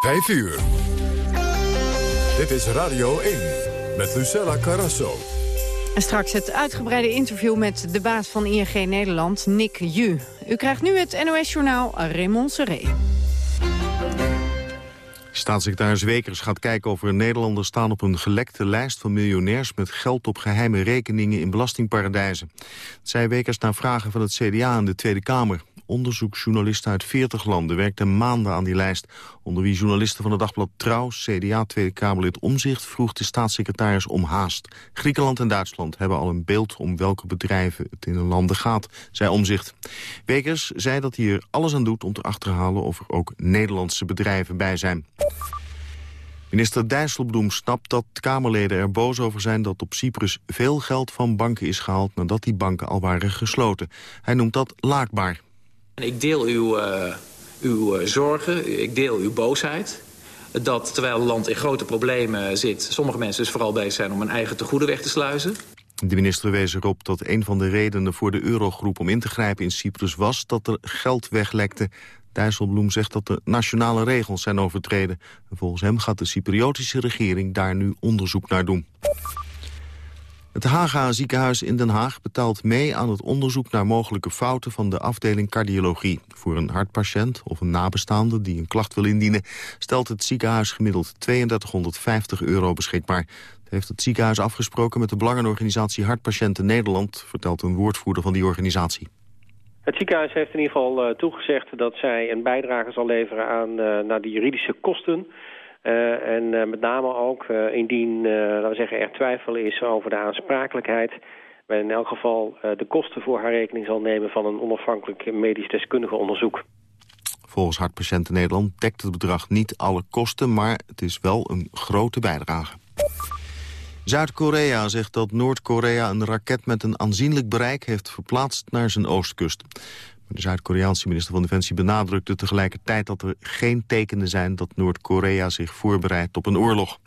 5 uur. Dit is Radio 1 met Lucella Carrasso. En straks het uitgebreide interview met de baas van ING Nederland, Nick Ju. U krijgt nu het NOS-journaal Raymond Seré. Staatssecretaris Wekers gaat kijken of er Nederlanders staan op een gelekte lijst van miljonairs met geld op geheime rekeningen in belastingparadijzen. Dat zei Wekers na vragen van het CDA in de Tweede Kamer. Onderzoeksjournalisten uit 40 landen werkten maanden aan die lijst. Onder wie journalisten van het dagblad Trouw, CDA Tweede Kamerlid Omzicht... vroeg de staatssecretaris om haast. Griekenland en Duitsland hebben al een beeld om welke bedrijven het in hun landen gaat, zei Omzicht. Wekers zei dat hij er alles aan doet om te achterhalen of er ook Nederlandse bedrijven bij zijn. Minister Dijsselbloem snapt dat Kamerleden er boos over zijn dat op Cyprus veel geld van banken is gehaald nadat die banken al waren gesloten. Hij noemt dat laakbaar. Ik deel uw, uh, uw eh, zorgen, ik deel uw boosheid. Dat terwijl het land in grote problemen zit... sommige mensen dus vooral bezig zijn om hun eigen tegoeden weg te sluizen. De minister wees erop dat een van de redenen voor de eurogroep om in te grijpen in Cyprus was dat er geld weglekte. Dijsselbloem zegt dat de nationale regels zijn overtreden. volgens hem gaat de Cypriotische regering daar nu onderzoek naar doen. Het Haga ziekenhuis in Den Haag betaalt mee aan het onderzoek naar mogelijke fouten van de afdeling cardiologie. Voor een hartpatiënt of een nabestaande die een klacht wil indienen, stelt het ziekenhuis gemiddeld 3250 euro beschikbaar. Dat heeft het ziekenhuis afgesproken met de belangenorganisatie Hartpatiënten Nederland, vertelt een woordvoerder van die organisatie. Het ziekenhuis heeft in ieder geval uh, toegezegd dat zij een bijdrage zal leveren aan uh, naar de juridische kosten uh, en uh, met name ook uh, indien, we zeggen, er twijfel is over de aansprakelijkheid... men in elk geval de kosten voor haar rekening zal nemen van een onafhankelijk medisch deskundige onderzoek. Volgens Hartpatiënten Nederland dekt het bedrag niet alle kosten, maar het is wel een grote bijdrage. Zuid-Korea zegt dat Noord-Korea een raket met een aanzienlijk bereik heeft verplaatst naar zijn oostkust. De Zuid-Koreaanse minister van Defensie benadrukte tegelijkertijd dat er geen tekenen zijn dat Noord-Korea zich voorbereidt op een oorlog.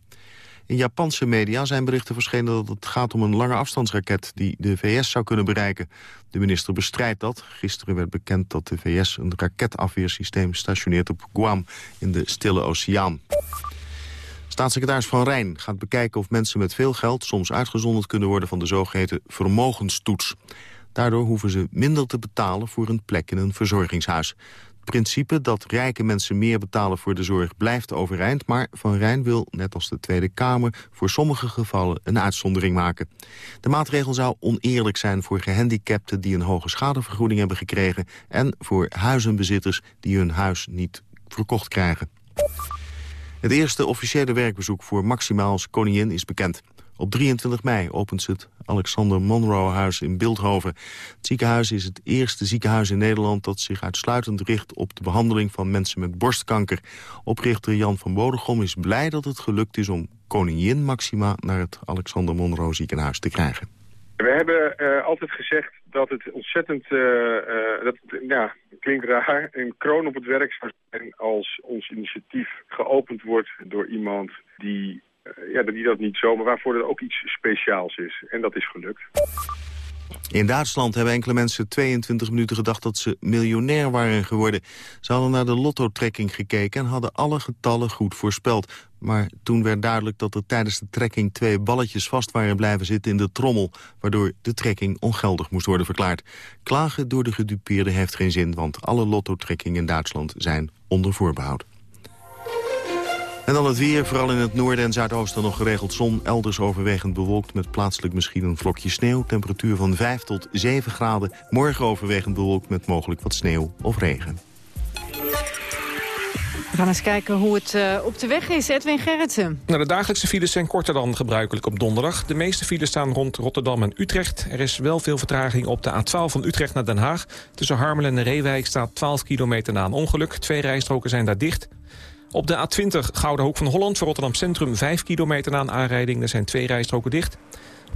In Japanse media zijn berichten verschenen dat het gaat om een lange afstandsraket die de VS zou kunnen bereiken. De minister bestrijdt dat. Gisteren werd bekend dat de VS een raketafweersysteem stationeert op Guam in de Stille Oceaan. Staatssecretaris Van Rijn gaat bekijken of mensen met veel geld soms uitgezonderd kunnen worden van de zogeheten vermogenstoets. Daardoor hoeven ze minder te betalen voor een plek in een verzorgingshuis. Het principe dat rijke mensen meer betalen voor de zorg blijft overeind... maar Van Rijn wil, net als de Tweede Kamer, voor sommige gevallen een uitzondering maken. De maatregel zou oneerlijk zijn voor gehandicapten die een hoge schadevergoeding hebben gekregen... en voor huizenbezitters die hun huis niet verkocht krijgen. Het eerste officiële werkbezoek voor Maxima als koningin is bekend. Op 23 mei opent ze het Alexander Monroe Huis in Beeldhoven. Het ziekenhuis is het eerste ziekenhuis in Nederland... dat zich uitsluitend richt op de behandeling van mensen met borstkanker. Oprichter Jan van Bodegom is blij dat het gelukt is... om koningin Maxima naar het Alexander Monroe ziekenhuis te krijgen. We hebben uh, altijd gezegd dat het ontzettend, uh, uh, dat, ja, klinkt raar, een kroon op het werk zou zijn als ons initiatief geopend wordt door iemand die ja, die dat niet zomaar, waarvoor er ook iets speciaals is. En dat is gelukt. In Duitsland hebben enkele mensen 22 minuten gedacht dat ze miljonair waren geworden. Ze hadden naar de lottotrekking gekeken en hadden alle getallen goed voorspeld. Maar toen werd duidelijk dat er tijdens de trekking twee balletjes vast waren blijven zitten in de trommel, waardoor de trekking ongeldig moest worden verklaard. Klagen door de gedupeerde heeft geen zin, want alle lottotrekkingen in Duitsland zijn onder voorbehoud. En dan het weer, vooral in het noorden en zuidoosten nog geregeld zon. Elders overwegend bewolkt met plaatselijk misschien een vlokje sneeuw. Temperatuur van 5 tot 7 graden. Morgen overwegend bewolkt met mogelijk wat sneeuw of regen. We gaan eens kijken hoe het uh, op de weg is. Edwin Gerritsen. Nou, de dagelijkse files zijn korter dan gebruikelijk op donderdag. De meeste files staan rond Rotterdam en Utrecht. Er is wel veel vertraging op de A12 van Utrecht naar Den Haag. Tussen Harmelen en Reewijk staat 12 kilometer na een ongeluk. Twee rijstroken zijn daar dicht. Op de A20 Gouden Hoek van Holland voor Rotterdam Centrum 5 kilometer na een aanrijding. Er zijn twee rijstroken dicht.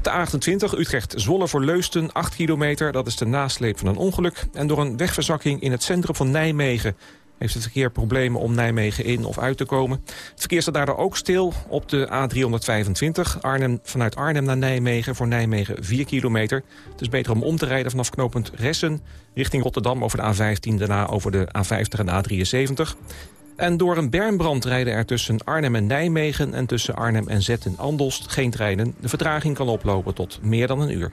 De A28 Utrecht-Zwolle voor Leusten 8 kilometer. Dat is de nasleep van een ongeluk. En door een wegverzakking in het centrum van Nijmegen heeft het verkeer problemen om Nijmegen in of uit te komen. Het verkeer staat daardoor ook stil op de A325. Arnhem, vanuit Arnhem naar Nijmegen voor Nijmegen 4 kilometer. Het is beter om om te rijden vanaf knooppunt Ressen... richting Rotterdam over de A15, daarna over de A50 en de A73. En door een bermbrand rijden er tussen Arnhem en Nijmegen... en tussen Arnhem en Zet en Andelst geen treinen. De vertraging kan oplopen tot meer dan een uur.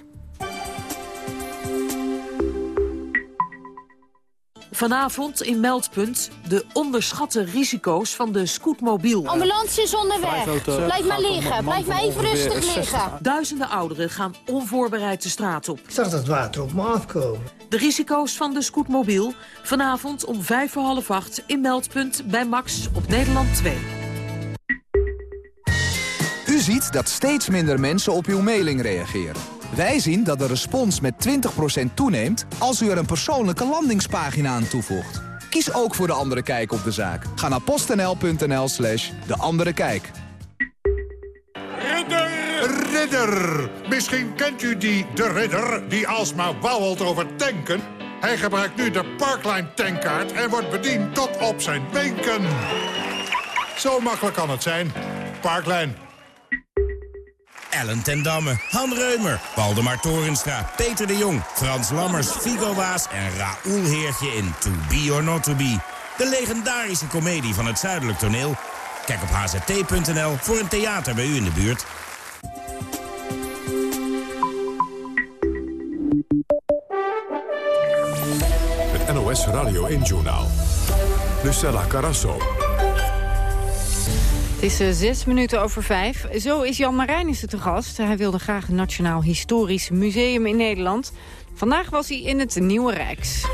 Vanavond in Meldpunt de onderschatte risico's van de scootmobiel. Ambulance is onderweg. Blijf maar liggen. Blijf maar even rustig liggen. Duizenden ouderen gaan onvoorbereid de straat op. Ik zag dat water op me afkomen. De risico's van de scootmobiel. Vanavond om vijf voor half acht in Meldpunt bij Max op Nederland 2. U ziet dat steeds minder mensen op uw mailing reageren. Wij zien dat de respons met 20% toeneemt als u er een persoonlijke landingspagina aan toevoegt. Kies ook voor De Andere Kijk op de zaak. Ga naar postnl.nl slash De Andere Kijk. Ridder! Ridder! Misschien kent u die De Ridder die alsmaar wauwelt over tanken. Hij gebruikt nu de Parkline tankkaart en wordt bediend tot op zijn wenken. Zo makkelijk kan het zijn. Parkline. Ellen ten Damme, Han Reumer, Waldemar Torenstra, Peter de Jong... Frans Lammers, Figo Waas en Raoul Heertje in To Be or Not To Be. De legendarische komedie van het Zuidelijk Toneel. Kijk op hzt.nl voor een theater bij u in de buurt. Het NOS Radio 1-journaal. Lucella Carasso. Het is uh, zes minuten over vijf. Zo is Jan Marijnissen te gast. Hij wilde graag een Nationaal Historisch Museum in Nederland. Vandaag was hij in het Nieuwe Rijks.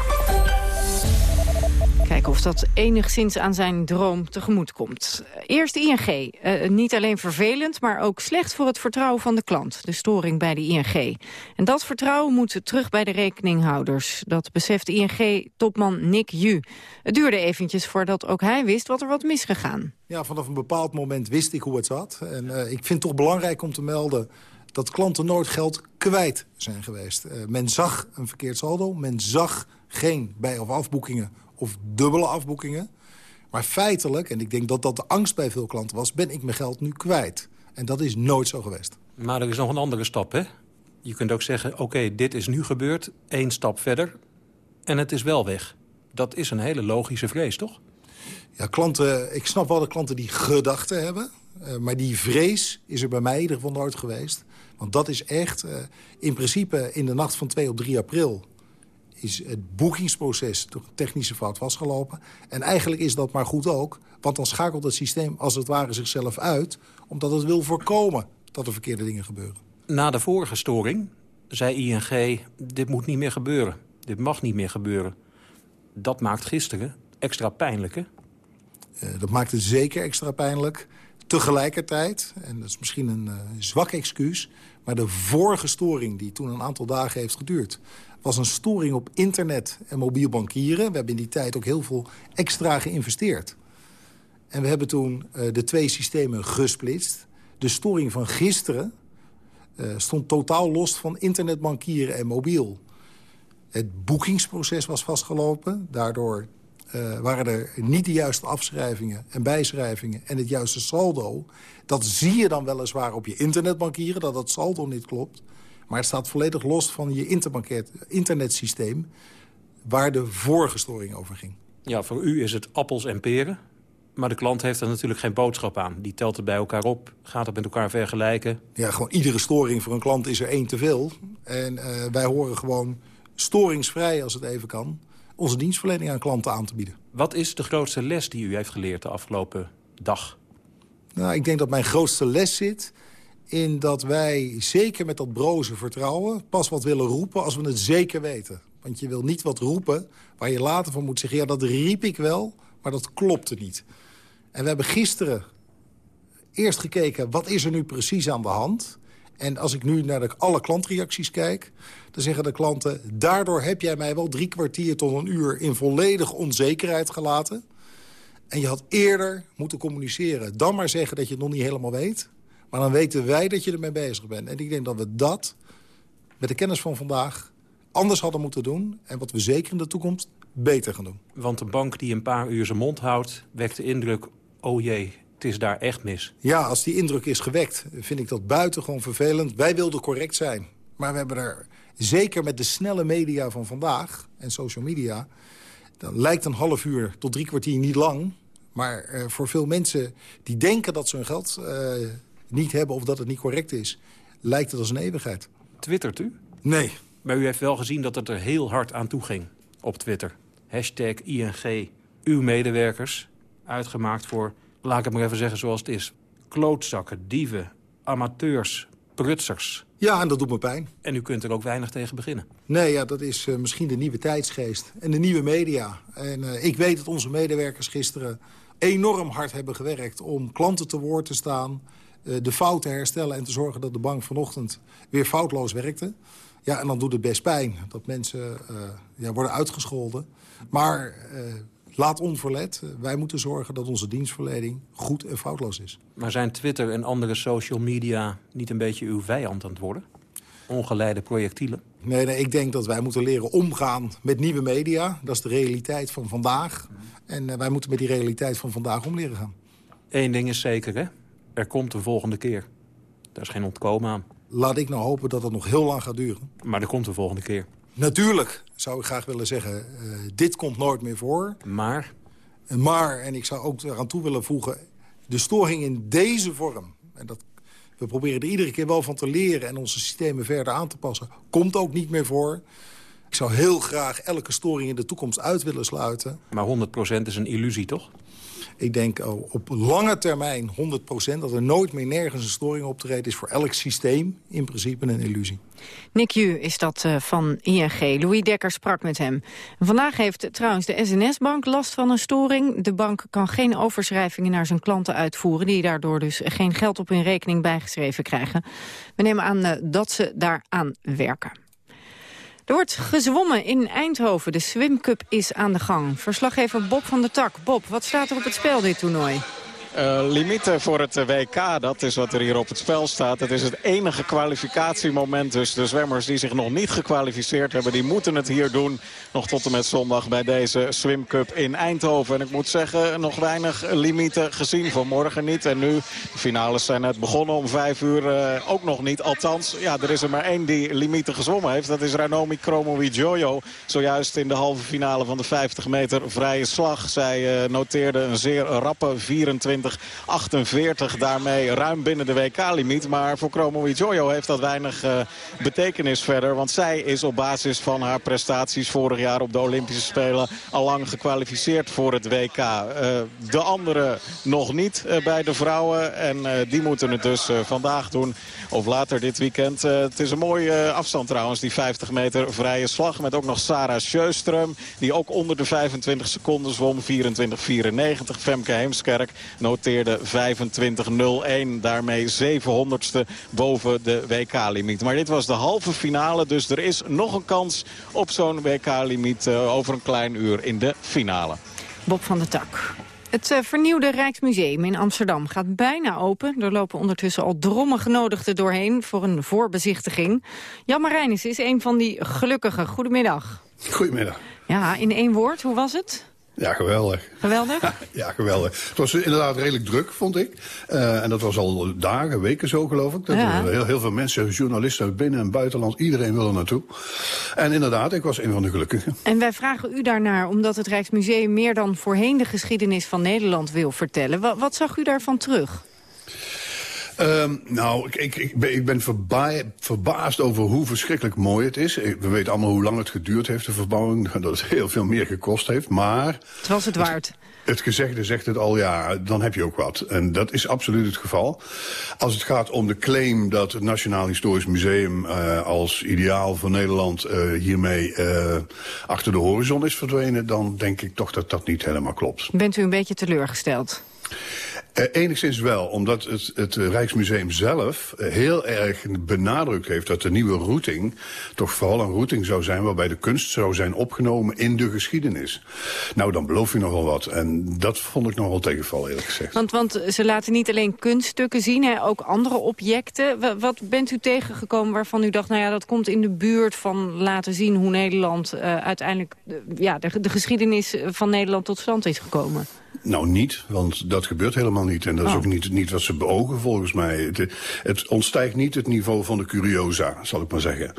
Of dat enigszins aan zijn droom tegemoet komt. Eerst ING. Uh, niet alleen vervelend, maar ook slecht voor het vertrouwen van de klant. De storing bij de ING. En dat vertrouwen moet terug bij de rekeninghouders. Dat beseft ING-topman Nick Ju. Het duurde eventjes voordat ook hij wist wat er wat misgegaan. Ja, vanaf een bepaald moment wist ik hoe het zat. En uh, ik vind het toch belangrijk om te melden dat klanten nooit geld kwijt zijn geweest. Uh, men zag een verkeerd saldo, men zag geen bij- of afboekingen of dubbele afboekingen. Maar feitelijk, en ik denk dat dat de angst bij veel klanten was... ben ik mijn geld nu kwijt. En dat is nooit zo geweest. Maar er is nog een andere stap, hè? Je kunt ook zeggen, oké, okay, dit is nu gebeurd. één stap verder en het is wel weg. Dat is een hele logische vrees, toch? Ja, klanten, ik snap wel de klanten die gedachten hebben. Uh, maar die vrees is er bij mij in ieder geval nooit geweest. Want dat is echt, uh, in principe in de nacht van 2 op 3 april is het boekingsproces door een technische fout vastgelopen. En eigenlijk is dat maar goed ook, want dan schakelt het systeem als het ware zichzelf uit... omdat het wil voorkomen dat er verkeerde dingen gebeuren. Na de vorige storing zei ING, dit moet niet meer gebeuren. Dit mag niet meer gebeuren. Dat maakt gisteren extra pijnlijk, hè? Uh, dat maakt het zeker extra pijnlijk. Tegelijkertijd, en dat is misschien een uh, zwak excuus... maar de vorige storing die toen een aantal dagen heeft geduurd was een storing op internet en mobiel bankieren. We hebben in die tijd ook heel veel extra geïnvesteerd. En we hebben toen uh, de twee systemen gesplitst. De storing van gisteren uh, stond totaal los van internetbankieren en mobiel. Het boekingsproces was vastgelopen. Daardoor uh, waren er niet de juiste afschrijvingen en bijschrijvingen... en het juiste saldo. Dat zie je dan weliswaar op je internetbankieren, dat dat saldo niet klopt... Maar het staat volledig los van je internetsysteem... waar de vorige storing over ging. Ja, voor u is het appels en peren. Maar de klant heeft er natuurlijk geen boodschap aan. Die telt het bij elkaar op, gaat het met elkaar vergelijken. Ja, gewoon iedere storing voor een klant is er één te veel. En uh, wij horen gewoon storingsvrij, als het even kan... onze dienstverlening aan klanten aan te bieden. Wat is de grootste les die u heeft geleerd de afgelopen dag? Nou, ik denk dat mijn grootste les zit in dat wij zeker met dat broze vertrouwen... pas wat willen roepen als we het zeker weten. Want je wil niet wat roepen waar je later van moet zeggen... ja, dat riep ik wel, maar dat klopte niet. En we hebben gisteren eerst gekeken... wat is er nu precies aan de hand... En als ik nu naar de, alle klantreacties kijk... dan zeggen de klanten... daardoor heb jij mij wel drie kwartier tot een uur... in volledig onzekerheid gelaten. En je had eerder moeten communiceren. Dan maar zeggen dat je het nog niet helemaal weet... Maar dan weten wij dat je ermee bezig bent. En ik denk dat we dat, met de kennis van vandaag, anders hadden moeten doen. En wat we zeker in de toekomst beter gaan doen. Want een bank die een paar uur zijn mond houdt, wekt de indruk... oh jee, het is daar echt mis. Ja, als die indruk is gewekt, vind ik dat buitengewoon vervelend. Wij wilden correct zijn. Maar we hebben er, zeker met de snelle media van vandaag en social media... dan lijkt een half uur tot drie kwartier niet lang... Maar uh, voor veel mensen die denken dat ze hun geld uh, niet hebben... of dat het niet correct is, lijkt het als een eeuwigheid. Twittert u? Nee. Maar u heeft wel gezien dat het er heel hard aan toe ging op Twitter. Hashtag ING, uw medewerkers, uitgemaakt voor, laat ik het maar even zeggen zoals het is... klootzakken, dieven, amateurs, prutsers. Ja, en dat doet me pijn. En u kunt er ook weinig tegen beginnen. Nee, ja, dat is uh, misschien de nieuwe tijdsgeest. En de nieuwe media. En uh, ik weet dat onze medewerkers gisteren enorm hard hebben gewerkt... om klanten te woord te staan, de fouten herstellen... en te zorgen dat de bank vanochtend weer foutloos werkte. Ja, en dan doet het best pijn dat mensen ja, worden uitgescholden. Maar laat onverlet. Wij moeten zorgen dat onze dienstverlening goed en foutloos is. Maar zijn Twitter en andere social media niet een beetje uw vijand aan het worden? Ongeleide projectielen? Nee, nee, ik denk dat wij moeten leren omgaan met nieuwe media. Dat is de realiteit van vandaag. En uh, wij moeten met die realiteit van vandaag om leren gaan. Eén ding is zeker, hè? Er komt een volgende keer. Daar is geen ontkomen aan. Laat ik nou hopen dat het nog heel lang gaat duren. Maar er komt een volgende keer. Natuurlijk zou ik graag willen zeggen, uh, dit komt nooit meer voor. Maar? Maar, en ik zou ook eraan toe willen voegen... de storing in deze vorm, en dat, we proberen er iedere keer wel van te leren... en onze systemen verder aan te passen, komt ook niet meer voor. Ik zou heel graag elke storing in de toekomst uit willen sluiten. Maar 100% is een illusie, toch? Ik denk oh, op lange termijn 100% dat er nooit meer nergens een storing optreedt... is voor elk systeem in principe een illusie. Nick Ju is dat uh, van ING. Louis Dekker sprak met hem. Vandaag heeft trouwens de SNS-bank last van een storing. De bank kan geen overschrijvingen naar zijn klanten uitvoeren... die daardoor dus geen geld op hun rekening bijgeschreven krijgen. We nemen aan uh, dat ze daaraan werken. Er wordt gezwommen in Eindhoven. De Swim Cup is aan de gang. Verslaggever Bob van der Tak. Bob, wat staat er op het spel dit toernooi? Uh, limieten voor het WK, dat is wat er hier op het spel staat. Het is het enige kwalificatiemoment. Dus de zwemmers die zich nog niet gekwalificeerd hebben... die moeten het hier doen, nog tot en met zondag... bij deze Swim Cup in Eindhoven. En ik moet zeggen, nog weinig limieten gezien. Vanmorgen niet. En nu, de finales zijn net begonnen om vijf uur. Ook nog niet. Althans, ja, er is er maar één die limieten gezwommen heeft. Dat is Ranomi Kromowidjojo. Zojuist in de halve finale van de 50 meter vrije slag. Zij noteerde een zeer rappe 24 48 daarmee ruim binnen de WK-limiet. Maar voor Chromo Jojo heeft dat weinig uh, betekenis verder. Want zij is op basis van haar prestaties vorig jaar op de Olympische Spelen... al lang gekwalificeerd voor het WK. Uh, de anderen nog niet uh, bij de vrouwen. En die moeten het dus vandaag doen. Of later dit weekend. het is een mooie afstand trouwens, die 50 meter vrije slag. Met ook nog Sarah Sjöström. Die ook onder de 25 seconden zwom. 24-94. Femke Heemskerk noteerde 25-01. Daarmee 700ste boven de WK-limiet. Maar dit was de halve finale, dus er is nog een kans op zo'n WK-limiet uh, over een klein uur in de finale. Bob van der Tak. Het uh, vernieuwde Rijksmuseum in Amsterdam gaat bijna open. Er lopen ondertussen al drommen genodigden doorheen voor een voorbezichtiging. Jan Marijnis is een van die gelukkigen. Goedemiddag. Goedemiddag. Ja, in één woord, hoe was het? Ja, geweldig. Geweldig? ja, geweldig. Het was inderdaad redelijk druk, vond ik. Uh, en dat was al dagen, weken zo, geloof ik. Dat ja. heel, heel veel mensen, journalisten uit binnen- en buitenland, iedereen wil er naartoe. En inderdaad, ik was een van de gelukkigen. En wij vragen u daarnaar omdat het Rijksmuseum meer dan voorheen de geschiedenis van Nederland wil vertellen. Wat, wat zag u daarvan terug? Um, nou, ik, ik, ik, ben, ik ben verba verbaasd over hoe verschrikkelijk mooi het is. We weten allemaal hoe lang het geduurd heeft, de verbouwing. Dat het heel veel meer gekost heeft, maar... Het was het waard. Het, gezegde zegt het al, ja, dan heb je ook wat. En dat is absoluut het geval. Als het gaat om de claim dat het Nationaal Historisch Museum... Uh, als ideaal voor Nederland uh, hiermee uh, achter de horizon is verdwenen... dan denk ik toch dat dat niet helemaal klopt. Bent u een beetje teleurgesteld? Uh, enigszins wel, omdat het, het Rijksmuseum zelf uh, heel erg benadrukt heeft dat de nieuwe routing toch vooral een routing zou zijn waarbij de kunst zou zijn opgenomen in de geschiedenis. Nou, dan beloof je nogal wat. En dat vond ik nogal tegenval, eerlijk gezegd. Want, want ze laten niet alleen kunststukken zien, hè, ook andere objecten. Wat bent u tegengekomen waarvan u dacht, nou ja, dat komt in de buurt van laten zien hoe Nederland uh, uiteindelijk ja, de, de geschiedenis van Nederland tot stand is gekomen? Nou, niet, want dat gebeurt helemaal niet. En dat is oh. ook niet, niet wat ze beogen, volgens mij. Het, het, ontstijgt niet het niveau van de curiosa, zal ik maar zeggen.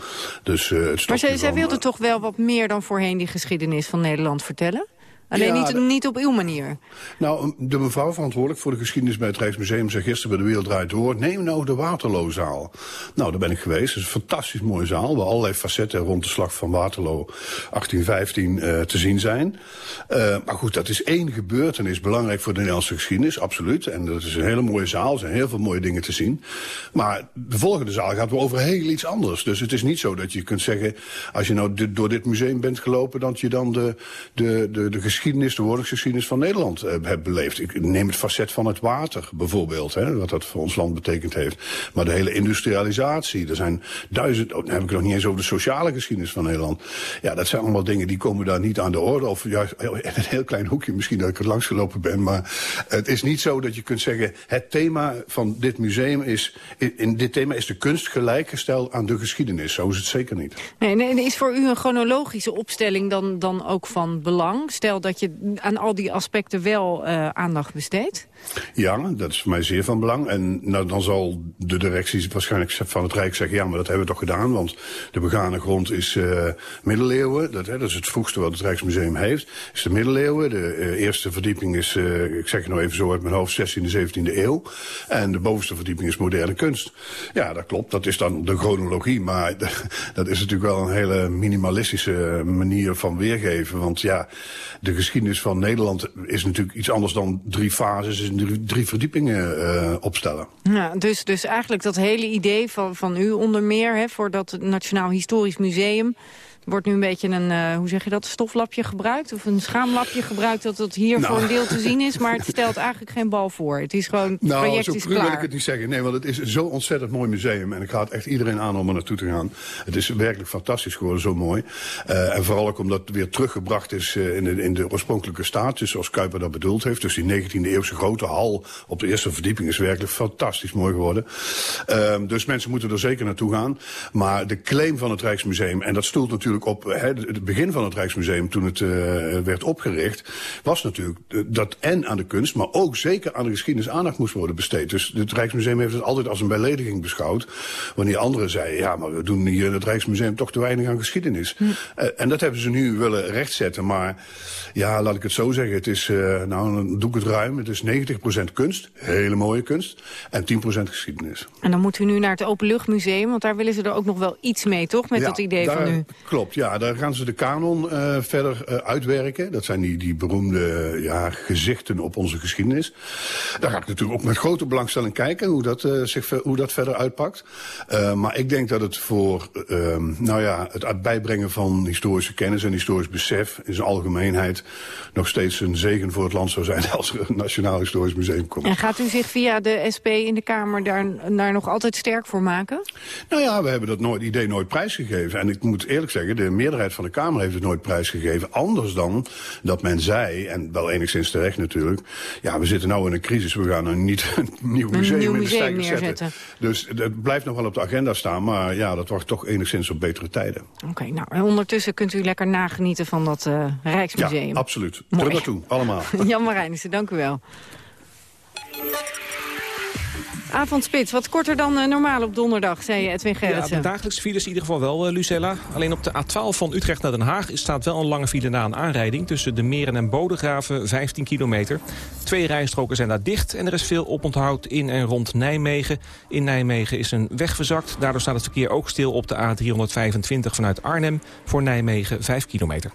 Dus, uh, het maar zij, zij wilde toch wel wat meer dan voorheen die geschiedenis van Nederland vertellen? Alleen Ja, niet, niet op uw manier. Nou, de mevrouw verantwoordelijk voor de geschiedenis bij het Rijksmuseum... zei gisteren bij De Wereld Draait Door... neem nou de Waterloozaal. Nou, daar ben ik geweest. Het is een fantastisch mooie zaal... waar allerlei facetten rond de slag van Waterloo 1815 eh, te zien zijn. Eh, maar goed, dat is één gebeurtenis belangrijk voor de Nederlandse geschiedenis, absoluut. En dat is een hele mooie zaal, er zijn heel veel mooie dingen te zien. Maar de volgende zaal gaat over heel iets anders. Dus het is niet zo dat je kunt zeggen... als je nou door dit museum bent gelopen... dat je dan de, de, de, de geschiedenis, de woordingsgeschiedenis van Nederland eh, hebt beleefd. Ik neem het facet van het water bijvoorbeeld, hè, wat dat voor ons land betekend heeft. Maar de hele industrialisatie, er zijn duizend... Oh, dan heb ik het nog niet eens over de sociale geschiedenis van Nederland. Ja, dat zijn allemaal dingen die komen daar niet aan de orde. Of juist in een heel klein hoekje misschien dat ik er langs gelopen ben. Maar het is niet zo dat je kunt zeggen... het thema van dit museum is... in, in dit thema is de kunst gelijkgesteld aan de geschiedenis. Zo is het zeker niet. Nee, nee, is voor u een chronologische opstelling dan, dan ook van belang? Stel dat je aan al die aspecten wel eh, aandacht besteedt? Ja, dat is mij zeer van belang. En nou, dan zal de directie waarschijnlijk van het Rijk zeggen... ja, maar dat hebben we toch gedaan, want de begane grond is eh, middeleeuwen. Dat, hè, dat is het vroegste wat het Rijksmuseum heeft. Is de middeleeuwen. De eh, eerste verdieping is, eh, ik zeg het nou even zo uit mijn hoofd... 16e, 17e eeuw. En de bovenste verdieping is moderne kunst. Ja, dat klopt. Dat is dan de chronologie. Maar dat is natuurlijk wel een hele minimalistische manier van weergeven. Want ja, de geschiedenis van Nederland is natuurlijk iets anders dan drie fases drie, drie verdiepingen eh, opstellen. Ja, dus, dus eigenlijk dat hele idee van, van u onder meer... Hè, voor dat Nationaal Historisch Museum... wordt nu een beetje een, eh, hoe zeg je dat, stoflapje gebruikt? Of een schaamlapje gebruikt dat het hier Nou. voor een deel te zien is... maar het stelt eigenlijk geen bal voor. Het is gewoon, het Nou, project zo is cru wil ik klaar. het niet zeggen. Nee, want het is zo'n ontzettend mooi museum. En ik raad echt iedereen aan om er naartoe te gaan. Het is werkelijk fantastisch geworden, zo mooi. Eh, en vooral ook omdat het weer teruggebracht is eh, in, de, in de oorspronkelijke staat. Dus zoals Kuiper dat bedoeld heeft. Dus die 19e eeuwse grote hal op de eerste verdieping is werkelijk fantastisch mooi geworden. Ehm, dus mensen moeten er zeker naartoe gaan. Maar de claim van het Rijksmuseum, en dat stoelt natuurlijk op het begin van het Rijksmuseum toen het eh, werd opgericht, was natuurlijk dat en aan de kunst, maar ook zeker aan de geschiedenis aandacht moest worden besteed. Dus het Rijksmuseum heeft het altijd als een belediging beschouwd. Wanneer anderen zeiden, ja, maar we doen hier in het Rijksmuseum toch te weinig aan geschiedenis. Eh, en dat hebben ze nu willen rechtzetten. Maar ja, laat ik het zo zeggen, het is, eh, nou, dan doe ik het ruim. Het is 90% kunst, hele mooie kunst, en 10% geschiedenis. En dan moet u nu naar het Openluchtmuseum... want daar willen ze er ook nog wel iets mee, toch? Met Ja, dat idee daar- van u. Klopt, ja. Daar gaan ze de kanon eh, verder eh, uitwerken. Dat zijn die, die beroemde eh, ja, gezichten op onze geschiedenis. Daar ga ik natuurlijk ook met grote belangstelling kijken hoe dat, zich, hoe dat verder uitpakt. Maar ik denk dat het voor eh, nou ja, het bijbrengen van historische kennis en historisch besef in zijn algemeenheid nog steeds een zegen voor het land zou zijn als er een Nationaal Historisch Museum komt. En gaat u zich via de SP in de Kamer daar, daar nog altijd sterk voor maken? Nou ja, we hebben dat nooit, idee nooit prijsgegeven. En ik moet eerlijk zeggen, de meerderheid van de Kamer heeft het nooit prijsgegeven. Anders dan dat men zei, en wel enigszins terecht natuurlijk... ja, we zitten nou in een crisis, we gaan een niet een nieuw Een museum in de stijger zetten. Dus dat blijft nog wel op de agenda staan, maar ja, dat wordt toch enigszins op betere tijden. Oké, nou, en ondertussen kunt u lekker nagenieten van dat eh, Rijksmuseum. Ja, absoluut. Mooi. Terug naartoe, allemaal. Jan Marijnissen, dank u wel. Avondspits, wat korter dan eh, normaal op donderdag, zei Edwin Ja, Gerritsen. de dagelijkse files in ieder geval wel, eh, Lucella. Alleen op de A12 van Utrecht naar Den Haag staat wel een lange file na een aanrijding... tussen de Meren en Bodegraven, 15 kilometer. Twee rijstroken zijn daar dicht en er is veel oponthoud in en rond Nijmegen. In Nijmegen is een weg verzakt. Daardoor staat het verkeer ook stil op de A325 vanuit Arnhem... voor Nijmegen 5 kilometer.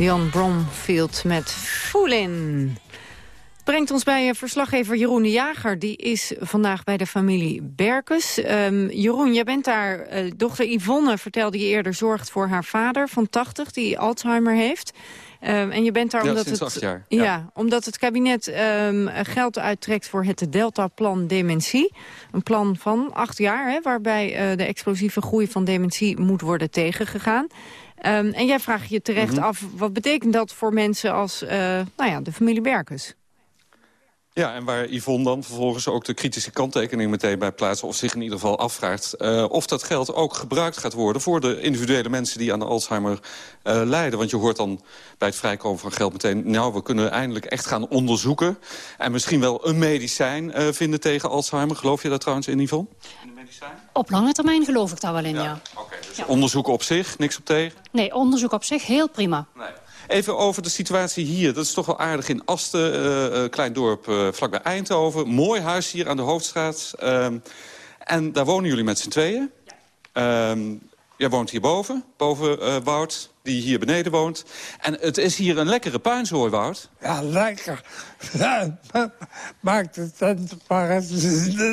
Dion Bromfield met Foolin. Brengt ons bij eh, verslaggever Jeroen de Jager. Die is vandaag bij de familie Berkes. Um, Jeroen, jij bent daar. Uh, dochter Yvonne vertelde je eerder zorgt voor haar vader van 80... die Alzheimer heeft. Um, en je bent daar ja, omdat, het. Ja. Ja. omdat het kabinet um, geld uittrekt voor het Delta-plan dementie. Een plan van acht jaar, hè, waarbij uh, de explosieve groei van dementie moet worden tegengegaan. Um, en jij vraagt je terecht Mhm. af, wat betekent dat voor mensen als uh, nou ja, de familie Berkes? Ja, en waar Yvonne dan vervolgens ook de kritische kanttekening meteen bij plaatst... of zich in ieder geval afvraagt uh, of dat geld ook gebruikt gaat worden... voor de individuele mensen die aan de Alzheimer uh, lijden. Want je hoort dan bij het vrijkomen van geld meteen... nou, we kunnen eindelijk echt gaan onderzoeken... en misschien wel een medicijn uh, vinden tegen Alzheimer. Geloof je daar trouwens in, Yvonne? Op lange termijn geloof ik daar wel in, ja. ja. Oké, okay, dus ja. onderzoeken op zich, niks op tegen? Nee, onderzoek op zich heel prima. Nee. Even over de situatie hier. Dat is toch wel aardig in Asten, uh, uh, klein dorp uh, vlakbij Eindhoven. Mooi huis hier aan de Hoofdstraat. Um, en daar wonen jullie met z'n tweeën. Ja. Um, jij woont hierboven, boven uh, Wout, die hier beneden woont. En het is hier een lekkere puinzooi, Wout. Ja, lekker. Ja, maakt het tent maar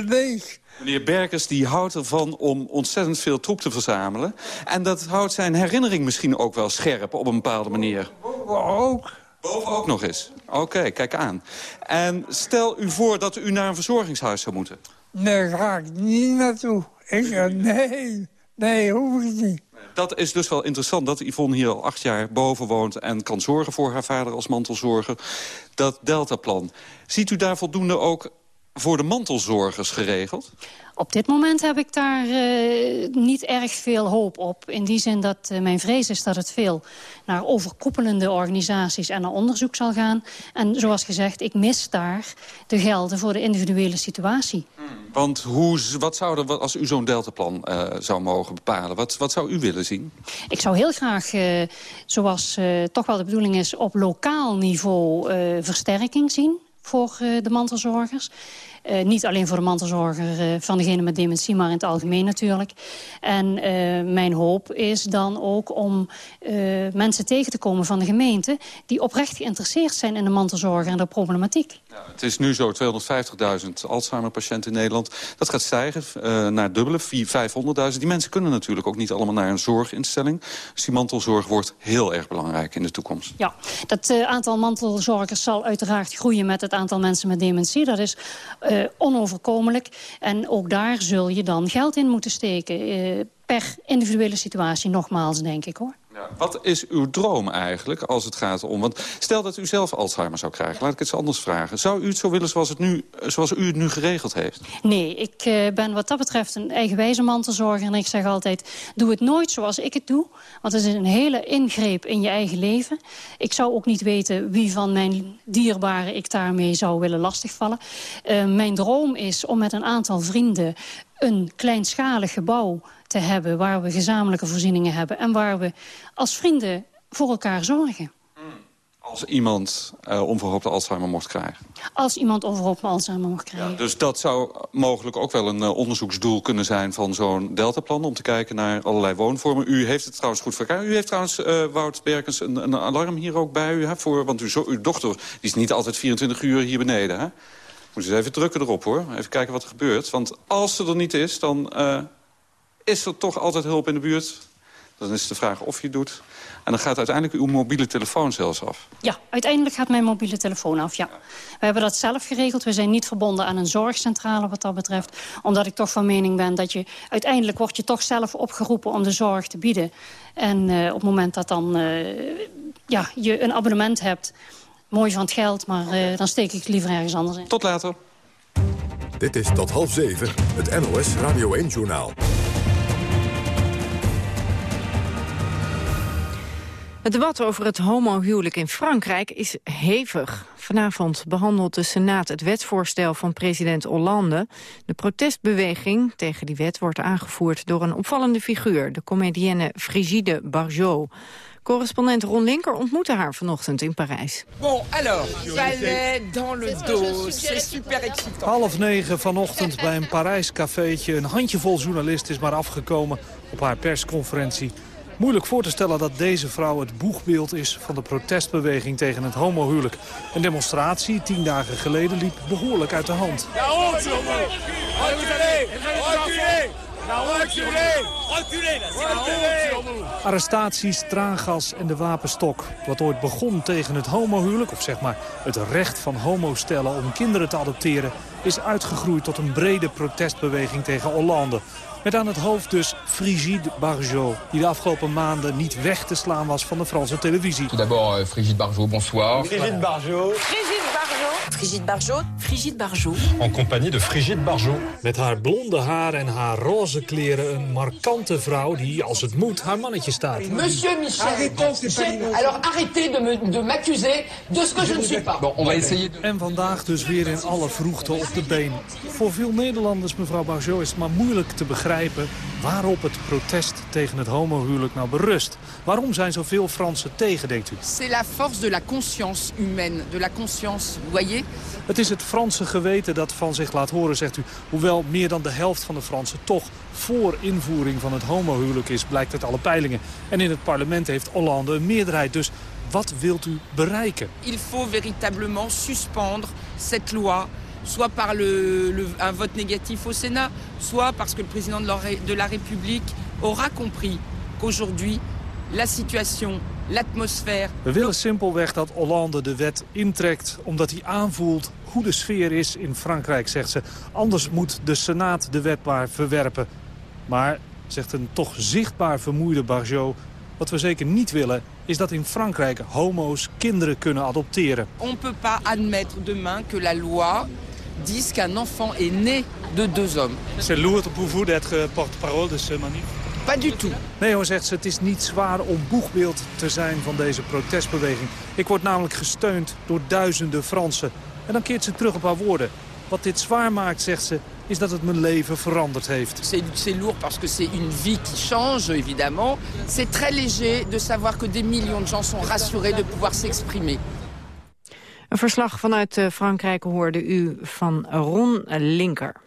leeg. Meneer Berkers die houdt ervan om ontzettend veel troep te verzamelen. En dat houdt zijn herinnering misschien ook wel scherp op een bepaalde manier. Boven ook. Boven ook nog eens. Oké, okay, kijk aan. En stel u voor dat u naar een verzorgingshuis zou moeten. Nee, daar ga ik niet naartoe. Ik, nee, nee, hoef ik niet. Dat is dus wel interessant dat Yvonne hier al acht jaar boven woont... en kan zorgen voor haar vader als mantelzorger. Dat Deltaplan. Ziet u daar voldoende ook voor de mantelzorgers geregeld? Op dit moment heb ik daar uh, niet erg veel hoop op. In die zin dat uh, mijn vrees is dat het veel naar overkoepelende organisaties en naar onderzoek zal gaan. En zoals gezegd, ik mis daar de gelden voor de individuele situatie. Hmm. Want hoe, wat zou er, als u zo'n deltaplan uh, zou mogen bepalen, wat, wat zou u willen zien? Ik zou heel graag, zoals toch wel de bedoeling is, op lokaal niveau versterking zien voor uh, de mantelzorgers. Uh, niet alleen voor de mantelzorger uh, van degene met dementie, maar in het algemeen natuurlijk. En mijn hoop is dan ook om mensen tegen te komen van de gemeente... die oprecht geïnteresseerd zijn in de mantelzorger en de problematiek. Het is nu zo 250.000 Alzheimer-patiënten in Nederland. Dat gaat stijgen naar dubbele, 500.000. Die mensen kunnen natuurlijk ook niet allemaal naar een zorginstelling. Dus die mantelzorg wordt heel erg belangrijk in de toekomst. Ja, dat aantal mantelzorgers zal uiteraard groeien met het aantal mensen met dementie. Dat is uh, onoverkomelijk. En ook daar zul je dan geld in moeten steken. Uh, per individuele situatie, nogmaals, denk ik, hoor. Wat is uw droom eigenlijk als het gaat om... Want stel dat u zelf Alzheimer zou krijgen, laat ik het eens anders vragen. Zou u het zo willen zoals, het nu, zoals u het nu geregeld heeft? Nee, ik uh, ben wat dat betreft een eigenwijze mantelzorger. En ik zeg altijd, doe het nooit zoals ik het doe. Want het is een hele ingreep in je eigen leven. Ik zou ook niet weten wie van mijn dierbaren ik daarmee zou willen lastigvallen. Uh, mijn droom is om met een aantal vrienden een kleinschalig gebouw te hebben... waar we gezamenlijke voorzieningen hebben... en waar we als vrienden voor elkaar zorgen. Als iemand uh, onverhoopte Alzheimer mocht krijgen? Als iemand onverhoopte Alzheimer mocht krijgen. Ja, dus dat zou mogelijk ook wel een uh, onderzoeksdoel kunnen zijn... van zo'n deltaplan, om te kijken naar allerlei woonvormen. U heeft het trouwens goed voor elkaar. U heeft trouwens, uh, Wout Berkens, een, een, alarm hier ook bij u. Hè, voor, want uw, uw dochter die is niet altijd 24 uur hier beneden, hè? Moet eens even drukken erop, hoor. Even kijken wat er gebeurt. Want als ze er niet is, dan is er toch altijd hulp in de buurt. Dan is de vraag of je het doet. En dan gaat uiteindelijk uw mobiele telefoon zelfs af. Ja, uiteindelijk gaat mijn mobiele telefoon af, ja. We hebben dat zelf geregeld. We zijn niet verbonden aan een zorgcentrale wat dat betreft. Omdat ik toch van mening ben dat je... uiteindelijk word je toch zelf opgeroepen om de zorg te bieden. En uh, op het moment dat dan uh, ja, je een abonnement hebt... Mooi van het geld, maar uh, dan steek ik liever ergens anders in. Tot later. Dit is tot half zeven, het NOS Radio 1-journaal. Het debat over het homohuwelijk in Frankrijk is hevig. Vanavond behandelt de Senaat het wetsvoorstel van president Hollande. De protestbeweging tegen die wet wordt aangevoerd door een opvallende figuur... de comedienne Frigide Barjot. Correspondent Ron Linker ontmoette haar vanochtend in Parijs. Bon, alors, dans le dos, c'est super excitant. Half negen vanochtend bij een Parijs cafeetje. Een handjevol journalist is maar afgekomen op haar persconferentie. Moeilijk voor te stellen dat deze vrouw het boegbeeld is van de protestbeweging tegen het homohuwelijk. Een demonstratie tien dagen geleden liep behoorlijk uit de hand. Arrestaties, traangas en de wapenstok. Wat ooit begon tegen het homohuwelijk, of zeg maar het recht van homostellen om kinderen te adopteren, is uitgegroeid tot een brede protestbeweging tegen Hollande. Met aan het hoofd dus Frigide Barjot, die de afgelopen maanden niet weg te slaan was van de Franse televisie. Tout d'abord, euh, Frigide Barjot, bonsoir. Brigitte Barjot. Brigitte Barjot. Brigitte Barjot. Brigitte Barjot. En compagnie de Frigide Barjot. Met haar blonde haar en haar roze kleren een markante vrouw die, als het moet, haar mannetje staat. Monsieur Michel. Alors arrêtez de me- de m'accuser de ce que je ne suis pas. Bon, on va essayer de... En vandaag dus weer in alle vroegte op de been. Voor veel Nederlanders, mevrouw Barjot, is het maar moeilijk te begrijpen waarop het protest tegen het homohuwelijk nou berust. Waarom zijn zoveel Fransen tegen, denkt u? C'est la force de la conscience humaine, de la conscience, voyez Het is het Franse geweten dat van zich laat horen, zegt u. Hoewel meer dan de helft van de Fransen toch voor invoering van het homohuwelijk is, blijkt uit alle peilingen. En in het parlement heeft Hollande een meerderheid. Dus wat wilt u bereiken? Il faut véritablement suspendre cette loi, soit par le, le- un vote négatif au Sénat, soit parce que le président de de la République aura compris qu'aujourd'hui, la situation, l'atmosphère... We willen simpelweg dat Hollande de wet intrekt omdat hij aanvoelt hoe de sfeer is in Frankrijk, zegt ze. Anders moet de Senaat de wet maar verwerpen. Maar, zegt een toch zichtbaar vermoeide Barjot... wat we zeker niet willen, is dat in Frankrijk homo's kinderen kunnen adopteren. On peut pas admettre demain que la loi dise qu'un enfant est né de deux hommes. C'est lourd pour vous d'être porte-parole de ce manif? Pas du tout. Nee hoor, zegt ze, het is niet zwaar om boegbeeld te zijn van deze protestbeweging. Ik word namelijk gesteund door duizenden Fransen. En dan keert ze terug op haar woorden. Wat dit zwaar maakt, zegt ze, is dat het mijn leven veranderd heeft. C'est c'est lourd parce que c'est une vie qui change, évidemment. C'est très léger de savoir que des millions de gens sont rassurés de pouvoir s'exprimer. Een verslag vanuit eh, Frankrijk hoorde u van Ron Linker.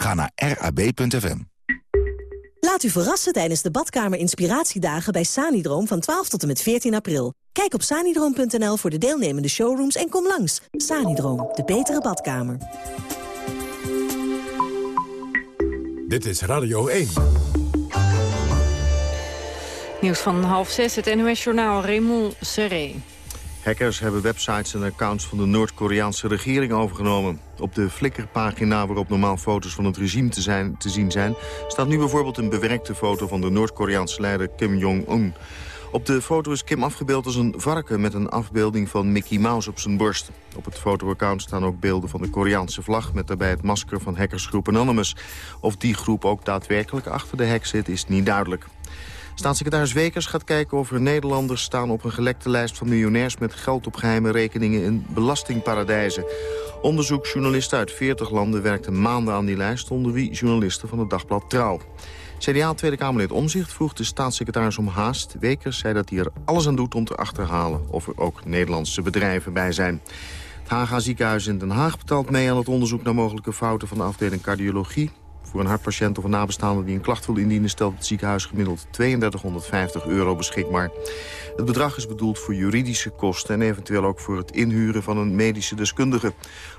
Ga naar rab.fm. Laat u verrassen tijdens de badkamer inspiratiedagen bij Sanidroom van 12 tot en met 14 april. Kijk op sanidroom.nl voor de deelnemende showrooms en kom langs. Sanidroom, de betere badkamer. Dit is Radio 1. Nieuws van half zes, het NOS-journaal Raymond Serré. Hackers hebben websites en accounts van de Noord-Koreaanse regering overgenomen. Op de Flickr-pagina waarop normaal foto's van het regime te, zijn, te zien zijn... staat nu bijvoorbeeld een bewerkte foto van de Noord-Koreaanse leider Kim Jong-un. Op de foto is Kim afgebeeld als een varken met een afbeelding van Mickey Mouse op zijn borst. Op het fotoaccount staan ook beelden van de Koreaanse vlag... met daarbij het masker van hackersgroep Anonymous. Of die groep ook daadwerkelijk achter de hack zit, is niet duidelijk. Staatssecretaris Wekers gaat kijken of er Nederlanders staan op een gelekte lijst van miljonairs met geld op geheime rekeningen in belastingparadijzen. Onderzoeksjournalisten uit 40 landen werkten maanden aan die lijst, onder wie journalisten van het dagblad Trouw. CDA Tweede Kamerlid Omzicht vroeg de staatssecretaris om haast. Wekers zei dat hij er alles aan doet om te achterhalen of er ook Nederlandse bedrijven bij zijn. Het Haga ziekenhuis in Den Haag betaalt mee aan het onderzoek naar mogelijke fouten van de afdeling cardiologie. Voor een hartpatiënt of een nabestaande die een klacht wil indienen... stelt het ziekenhuis gemiddeld 3250 euro beschikbaar. Het bedrag is bedoeld voor juridische kosten... en eventueel ook voor het inhuren van een medische deskundige.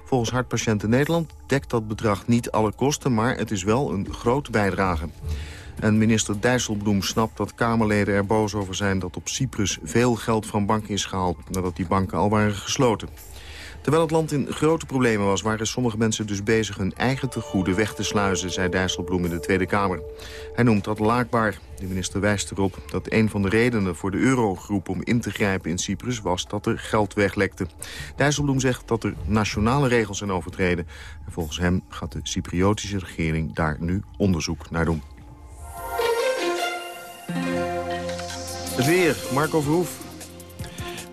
Volgens Hartpatiënten Nederland dekt dat bedrag niet alle kosten... maar het is wel een grote bijdrage. En minister Dijsselbloem snapt dat Kamerleden er boos over zijn... dat op Cyprus veel geld van banken is gehaald... nadat die banken al waren gesloten. Terwijl het land in grote problemen was... waren sommige mensen dus bezig hun eigen tegoeden weg te sluizen... zei Dijsselbloem in de Tweede Kamer. Hij noemt dat laakbaar. De minister wijst erop dat een van de redenen voor de eurogroep... om in te grijpen in Cyprus was dat er geld weglekte. Dijsselbloem zegt dat er nationale regels zijn overtreden. En volgens hem gaat de Cypriotische regering daar nu onderzoek naar doen. Weer, Marco Verhoef.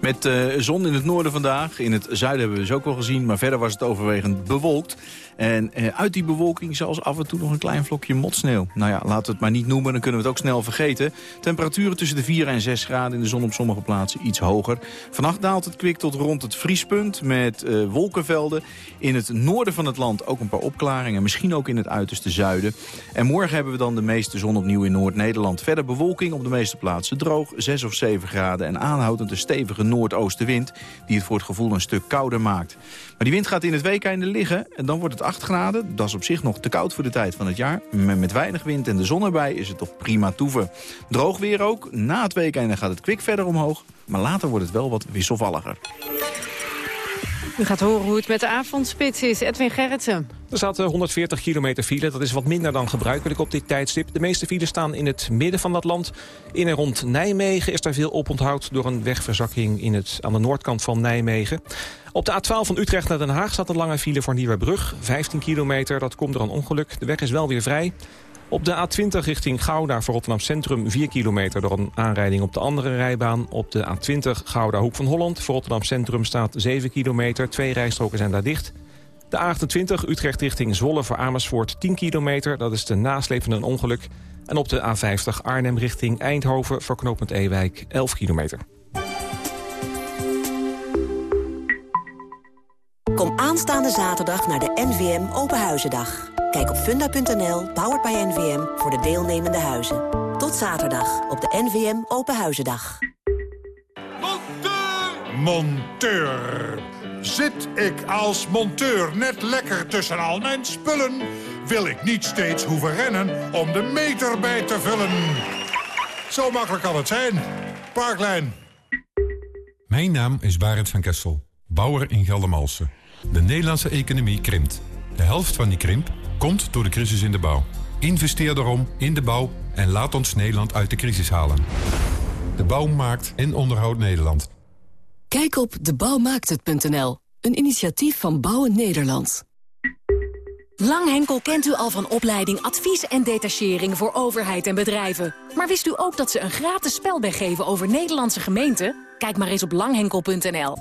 Met uh, zon in het noorden vandaag. In het zuiden hebben we ze ook wel gezien. Maar verder was het overwegend bewolkt. En uh, uit die bewolking zelfs af en toe nog een klein vlokje motsneeuw. Nou ja, laten we het maar niet noemen, dan kunnen we het ook snel vergeten. Temperaturen tussen de 4 en 6 graden in de zon op sommige plaatsen iets hoger. Vannacht daalt het kwik tot rond het vriespunt met uh, wolkenvelden. In het noorden van het land ook een paar opklaringen. Misschien ook in het uiterste zuiden. En morgen hebben we dan de meeste zon opnieuw in Noord-Nederland. Verder bewolking op de meeste plaatsen droog, 6 of 7 graden. En aanhoudend een stevige noordoostenwind die het voor het gevoel een stuk kouder maakt. Maar die wind gaat in het weekende liggen en dan wordt het 8 graden. Dat is op zich nog te koud voor de tijd van het jaar. Maar met weinig wind en de zon erbij is het toch prima toeven. Droog weer ook. Na het weekende gaat het kwik verder omhoog. Maar later wordt het wel wat wisselvalliger. U gaat horen hoe het met de avondspits is. Edwin Gerritsen. Er zaten 140 kilometer file. Dat is wat minder dan gebruikelijk op dit tijdstip. De meeste files staan in het midden van dat land. In en rond Nijmegen is daar veel oponthoud... door een wegverzakking in het, aan de noordkant van Nijmegen. Op de A12 van Utrecht naar Den Haag staat een lange file voor Nieuwebrug. 15 kilometer, dat komt door een ongeluk. De weg is wel weer vrij. Op de A20 richting Gouda voor Rotterdam Centrum 4 kilometer door een aanrijding op de andere rijbaan. Op de A20 Gouda Hoek van Holland voor Rotterdam Centrum staat 7 kilometer. Twee rijstroken zijn daar dicht. De A28 Utrecht richting Zwolle voor Amersfoort 10 kilometer. Dat is de nasleep van een ongeluk. En op de A50 Arnhem richting Eindhoven voor knooppunt Ewijk 11 kilometer. Kom aanstaande zaterdag naar de NVM Openhuizendag. Kijk op funda.nl, powered by NVM, voor de deelnemende huizen. Tot zaterdag op de NVM Openhuizendag. Monteur. Zit ik als monteur net lekker tussen al mijn spullen... wil ik niet steeds hoeven rennen om de meter bij te vullen. Zo makkelijk kan het zijn. Parklijn. Mijn naam is Barend van Kessel, bouwer in Geldermalsen. De Nederlandse economie krimpt. De helft van die krimp komt door de crisis in de bouw. Investeer daarom in de bouw en laat ons Nederland uit de crisis halen. De bouw maakt en onderhoudt Nederland. Kijk op debouwmaakthet.nl, een initiatief van Bouwen Nederland. Lang Henkel kent u al van opleiding advies en detachering voor overheid en bedrijven. Maar wist u ook dat ze een gratis spelbeg geven over Nederlandse gemeenten? Kijk maar eens op langhenkel.nl.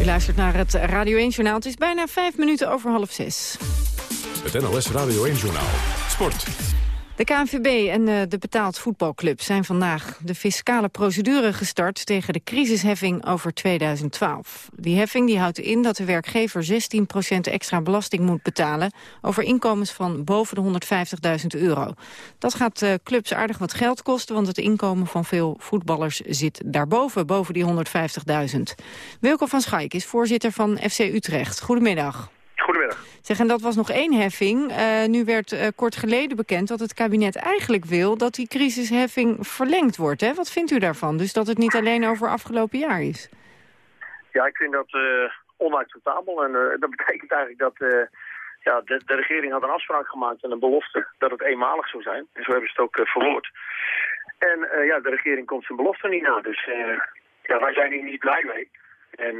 U luistert naar het Radio 1-journaal. Het is bijna vijf minuten over half zes. Het NOS Radio 1-journaal. Sport. De KNVB en eh, de betaald voetbalclub zijn vandaag de fiscale procedure gestart tegen de crisisheffing over 2012. Die heffing die houdt in dat de werkgever 16% extra belasting moet betalen over inkomens van boven de 150.000 euro. Dat gaat uh, clubs aardig wat geld kosten, want het inkomen van veel voetballers zit daarboven, boven die 150.000. Wilco van Schaik is voorzitter van FC Utrecht. Goedemiddag. Zeg, en dat was nog één heffing. Uh, nu werd uh, kort geleden bekend dat het kabinet eigenlijk wil... dat die crisisheffing verlengd wordt. Hè? Wat vindt u daarvan? Dus dat het niet alleen over afgelopen jaar is? Ja, ik vind dat uh, onacceptabel. En dat betekent eigenlijk dat ja, de, de, regering had een afspraak gemaakt en een belofte... dat het eenmalig zou zijn. En zo hebben ze het ook verwoord. En ja, de regering komt zijn belofte niet na. Dus ja, wij zijn hier niet blij mee. En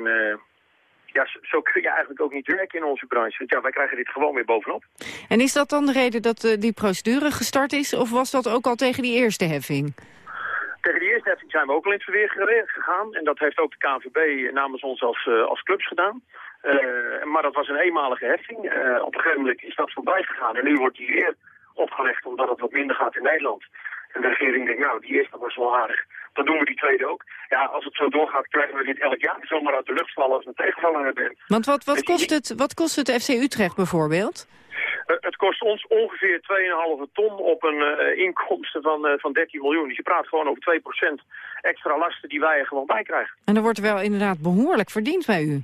ja, zo kun je eigenlijk ook niet werken in onze branche. Want ja, wij krijgen dit gewoon weer bovenop. En is dat dan de reden dat uh, die procedure gestart is? Of was dat ook al tegen die eerste heffing? Tegen die eerste heffing zijn we ook al in het verweer gegaan. En dat heeft ook de KNVB namens ons als, uh, als clubs gedaan. Uh, maar dat was een eenmalige heffing. op een gegeven moment is dat voorbij gegaan. En nu wordt die weer opgelegd omdat het wat minder gaat in Nederland. En de regering denkt, nou, die eerste was wel aardig. Dan doen we die tweede ook. Ja, als het zo doorgaat, krijgen we dit elk jaar zomaar uit de lucht vallen als we een tegenvaller hebben. Want wat, wat, kost het, wat kost het FC Utrecht bijvoorbeeld? Eh, het kost ons ongeveer 2,5 ton op een eh, inkomsten van, eh, van 13 miljoen. Dus je praat gewoon over 2% extra lasten die wij er gewoon bij krijgen. En er wordt wel inderdaad behoorlijk verdiend bij u.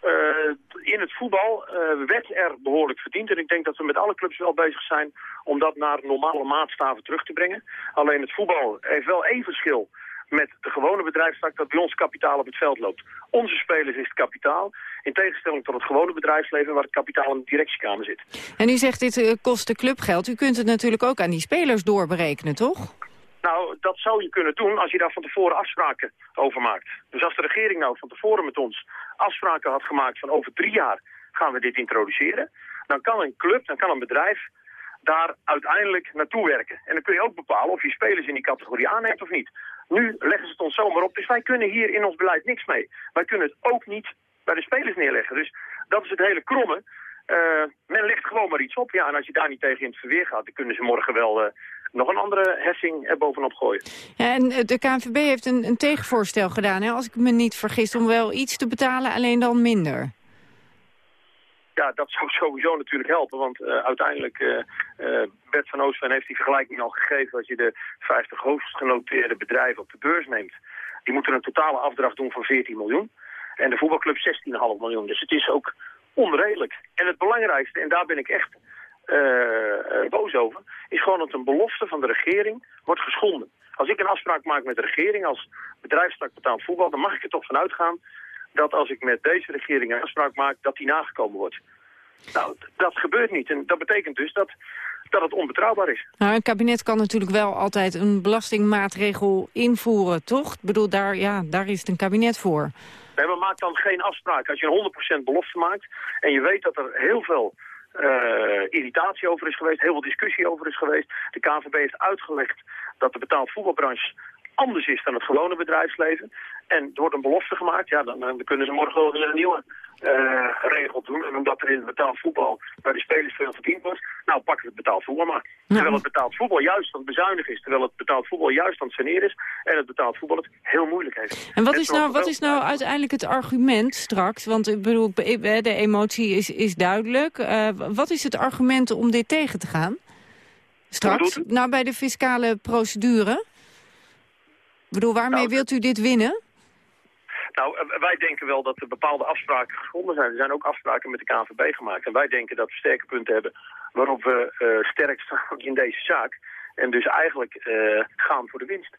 Eh, in het voetbal eh, werd er behoorlijk verdiend. En ik denk dat we met alle clubs wel bezig zijn om dat naar normale maatstaven terug te brengen. Alleen het voetbal heeft wel één verschil met de gewone bedrijfstak dat bij ons kapitaal op het veld loopt. Onze spelers is het kapitaal, in tegenstelling tot het gewone bedrijfsleven waar het kapitaal in de directiekamer zit. En u zegt dit eh, kost de clubgeld. U kunt het natuurlijk ook aan die spelers doorberekenen, toch? Nou, dat zou je kunnen doen als je daar van tevoren afspraken over maakt. Dus als de regering nou van tevoren met ons afspraken had gemaakt van over drie jaar gaan we dit introduceren, dan kan een club, dan kan een bedrijf daar uiteindelijk naartoe werken. En dan kun je ook bepalen of je spelers in die categorie aanneemt of niet. Nu leggen ze het ons zomaar op, dus wij kunnen hier in ons beleid niks mee. Wij kunnen het ook niet bij de spelers neerleggen. Dus dat is het hele kromme. Eh, men legt gewoon maar iets op. Ja, en als je daar niet tegen in het verweer gaat, dan kunnen ze morgen wel eh, nog een andere heffing er bovenop gooien. Ja, en eh, de KNVB heeft een, een tegenvoorstel gedaan, hè, als ik me niet vergis, om wel iets te betalen, alleen dan minder. Ja, dat zou sowieso natuurlijk helpen, want eh, uiteindelijk, Bert van Oostveen heeft die vergelijking al gegeven, als je de 50 hoogst genoteerde bedrijven op de beurs neemt, die moeten een totale afdracht doen van 14 miljoen. En de voetbalclub 16,5 miljoen. Dus het is ook onredelijk. En het belangrijkste, en daar ben ik echt eh, eh, boos over, is gewoon dat een belofte van de regering wordt geschonden. Als ik een afspraak maak met de regering als bedrijfstak betaald voetbal, dan mag ik er toch van uitgaan dat als ik met deze regering een afspraak maak, dat die nagekomen wordt. Nou, dat gebeurt niet. En dat betekent dus dat, dat het onbetrouwbaar is. Nou, een kabinet kan natuurlijk wel altijd een belastingmaatregel invoeren, toch? Ik bedoel, daar, ja, daar is het een kabinet voor. Nee, maar maak dan geen afspraak. Als je een 100% belofte maakt en je weet dat er heel veel eh, irritatie over is geweest, heel veel discussie over is geweest. De KNVB heeft uitgelegd dat de betaald voetbalbranche anders is dan het gewone bedrijfsleven. En er wordt een belofte gemaakt, ja, dan, dan kunnen ze morgen wel weer een nieuwe eh, regel doen. En omdat er in het betaald voetbal bij de spelers veel verdiend wordt, nou pakken we het betaald voetbal maar. Terwijl het betaald voetbal juist aan het bezuinigen is, terwijl het betaald voetbal juist aan het saneren is en het betaald voetbal het heel moeilijk heeft. En wat Net is, nou, wat is nou uiteindelijk het argument straks? Want ik bedoel, de emotie is, is duidelijk. Eh, wat is het argument om dit tegen te gaan? Straks? Nou, bij de fiscale procedure? Ik bedoel, waarmee wilt u dit winnen? Nou, eh, wij denken wel dat er bepaalde afspraken geschonden zijn. Er zijn ook afspraken met de KNVB gemaakt. En wij denken dat we sterke punten hebben waarop we eh, sterk staan in deze zaak. En dus eigenlijk eh, gaan voor de winst.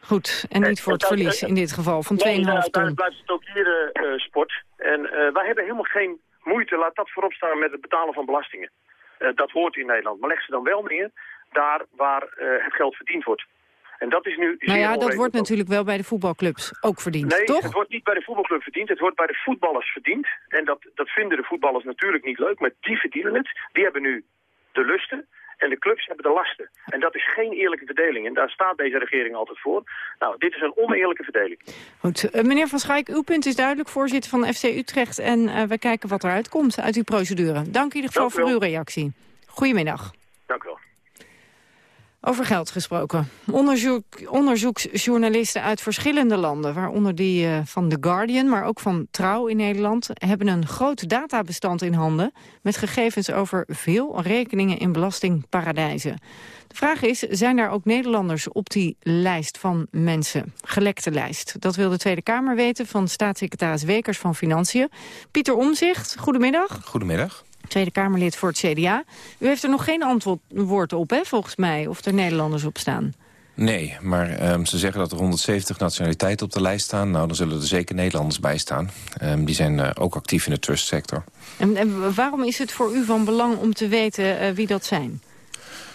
Goed, en niet voor het verlies in dit geval van 2,5 Nee, nou, ton. uiteindelijk blijft het ook hier sport. En wij hebben helemaal geen moeite, laat dat voorop staan, met het betalen van belastingen. Dat hoort in Nederland. Maar leg ze dan wel neer daar waar het geld verdiend wordt. En dat is nu Nou ja, dat wordt natuurlijk wel bij de voetbalclubs ook verdiend, Nee, toch? het wordt niet bij de voetbalclub verdiend. Het wordt bij de voetballers verdiend. En dat, dat vinden de voetballers natuurlijk niet leuk, maar die verdienen het. Die hebben nu de lusten en de clubs hebben de lasten. En dat is geen eerlijke verdeling. En daar staat deze regering altijd voor. Nou, dit is een oneerlijke verdeling. Goed, eh, meneer Van Schaik, uw punt is duidelijk, voorzitter van FC Utrecht. En eh, we kijken wat eruit komt uit uw procedure. Dank in ieder geval voor uw reactie. Goedemiddag. Dank u wel. Over geld gesproken. Onderzoek, onderzoeksjournalisten uit verschillende landen... waaronder die eh, van The Guardian, maar ook van Trouw in Nederland... hebben een groot databestand in handen... met gegevens over veel rekeningen in belastingparadijzen. De vraag is, zijn er ook Nederlanders op die lijst van mensen? Gelekte lijst. Dat wil de Tweede Kamer weten van staatssecretaris Wekers van Financiën. Pieter Omzicht, goedemiddag. Goedemiddag. Tweede Kamerlid voor het CDA. U heeft er nog geen antwoord op, hè, volgens mij, of er Nederlanders op staan. Nee, maar ehm, ze zeggen dat er 170 nationaliteiten op de lijst staan. Nou, dan zullen er zeker Nederlanders bij staan. Ehm, die zijn eh, ook actief in de trustsector. En, en waarom is het voor u van belang om te weten eh, wie dat zijn?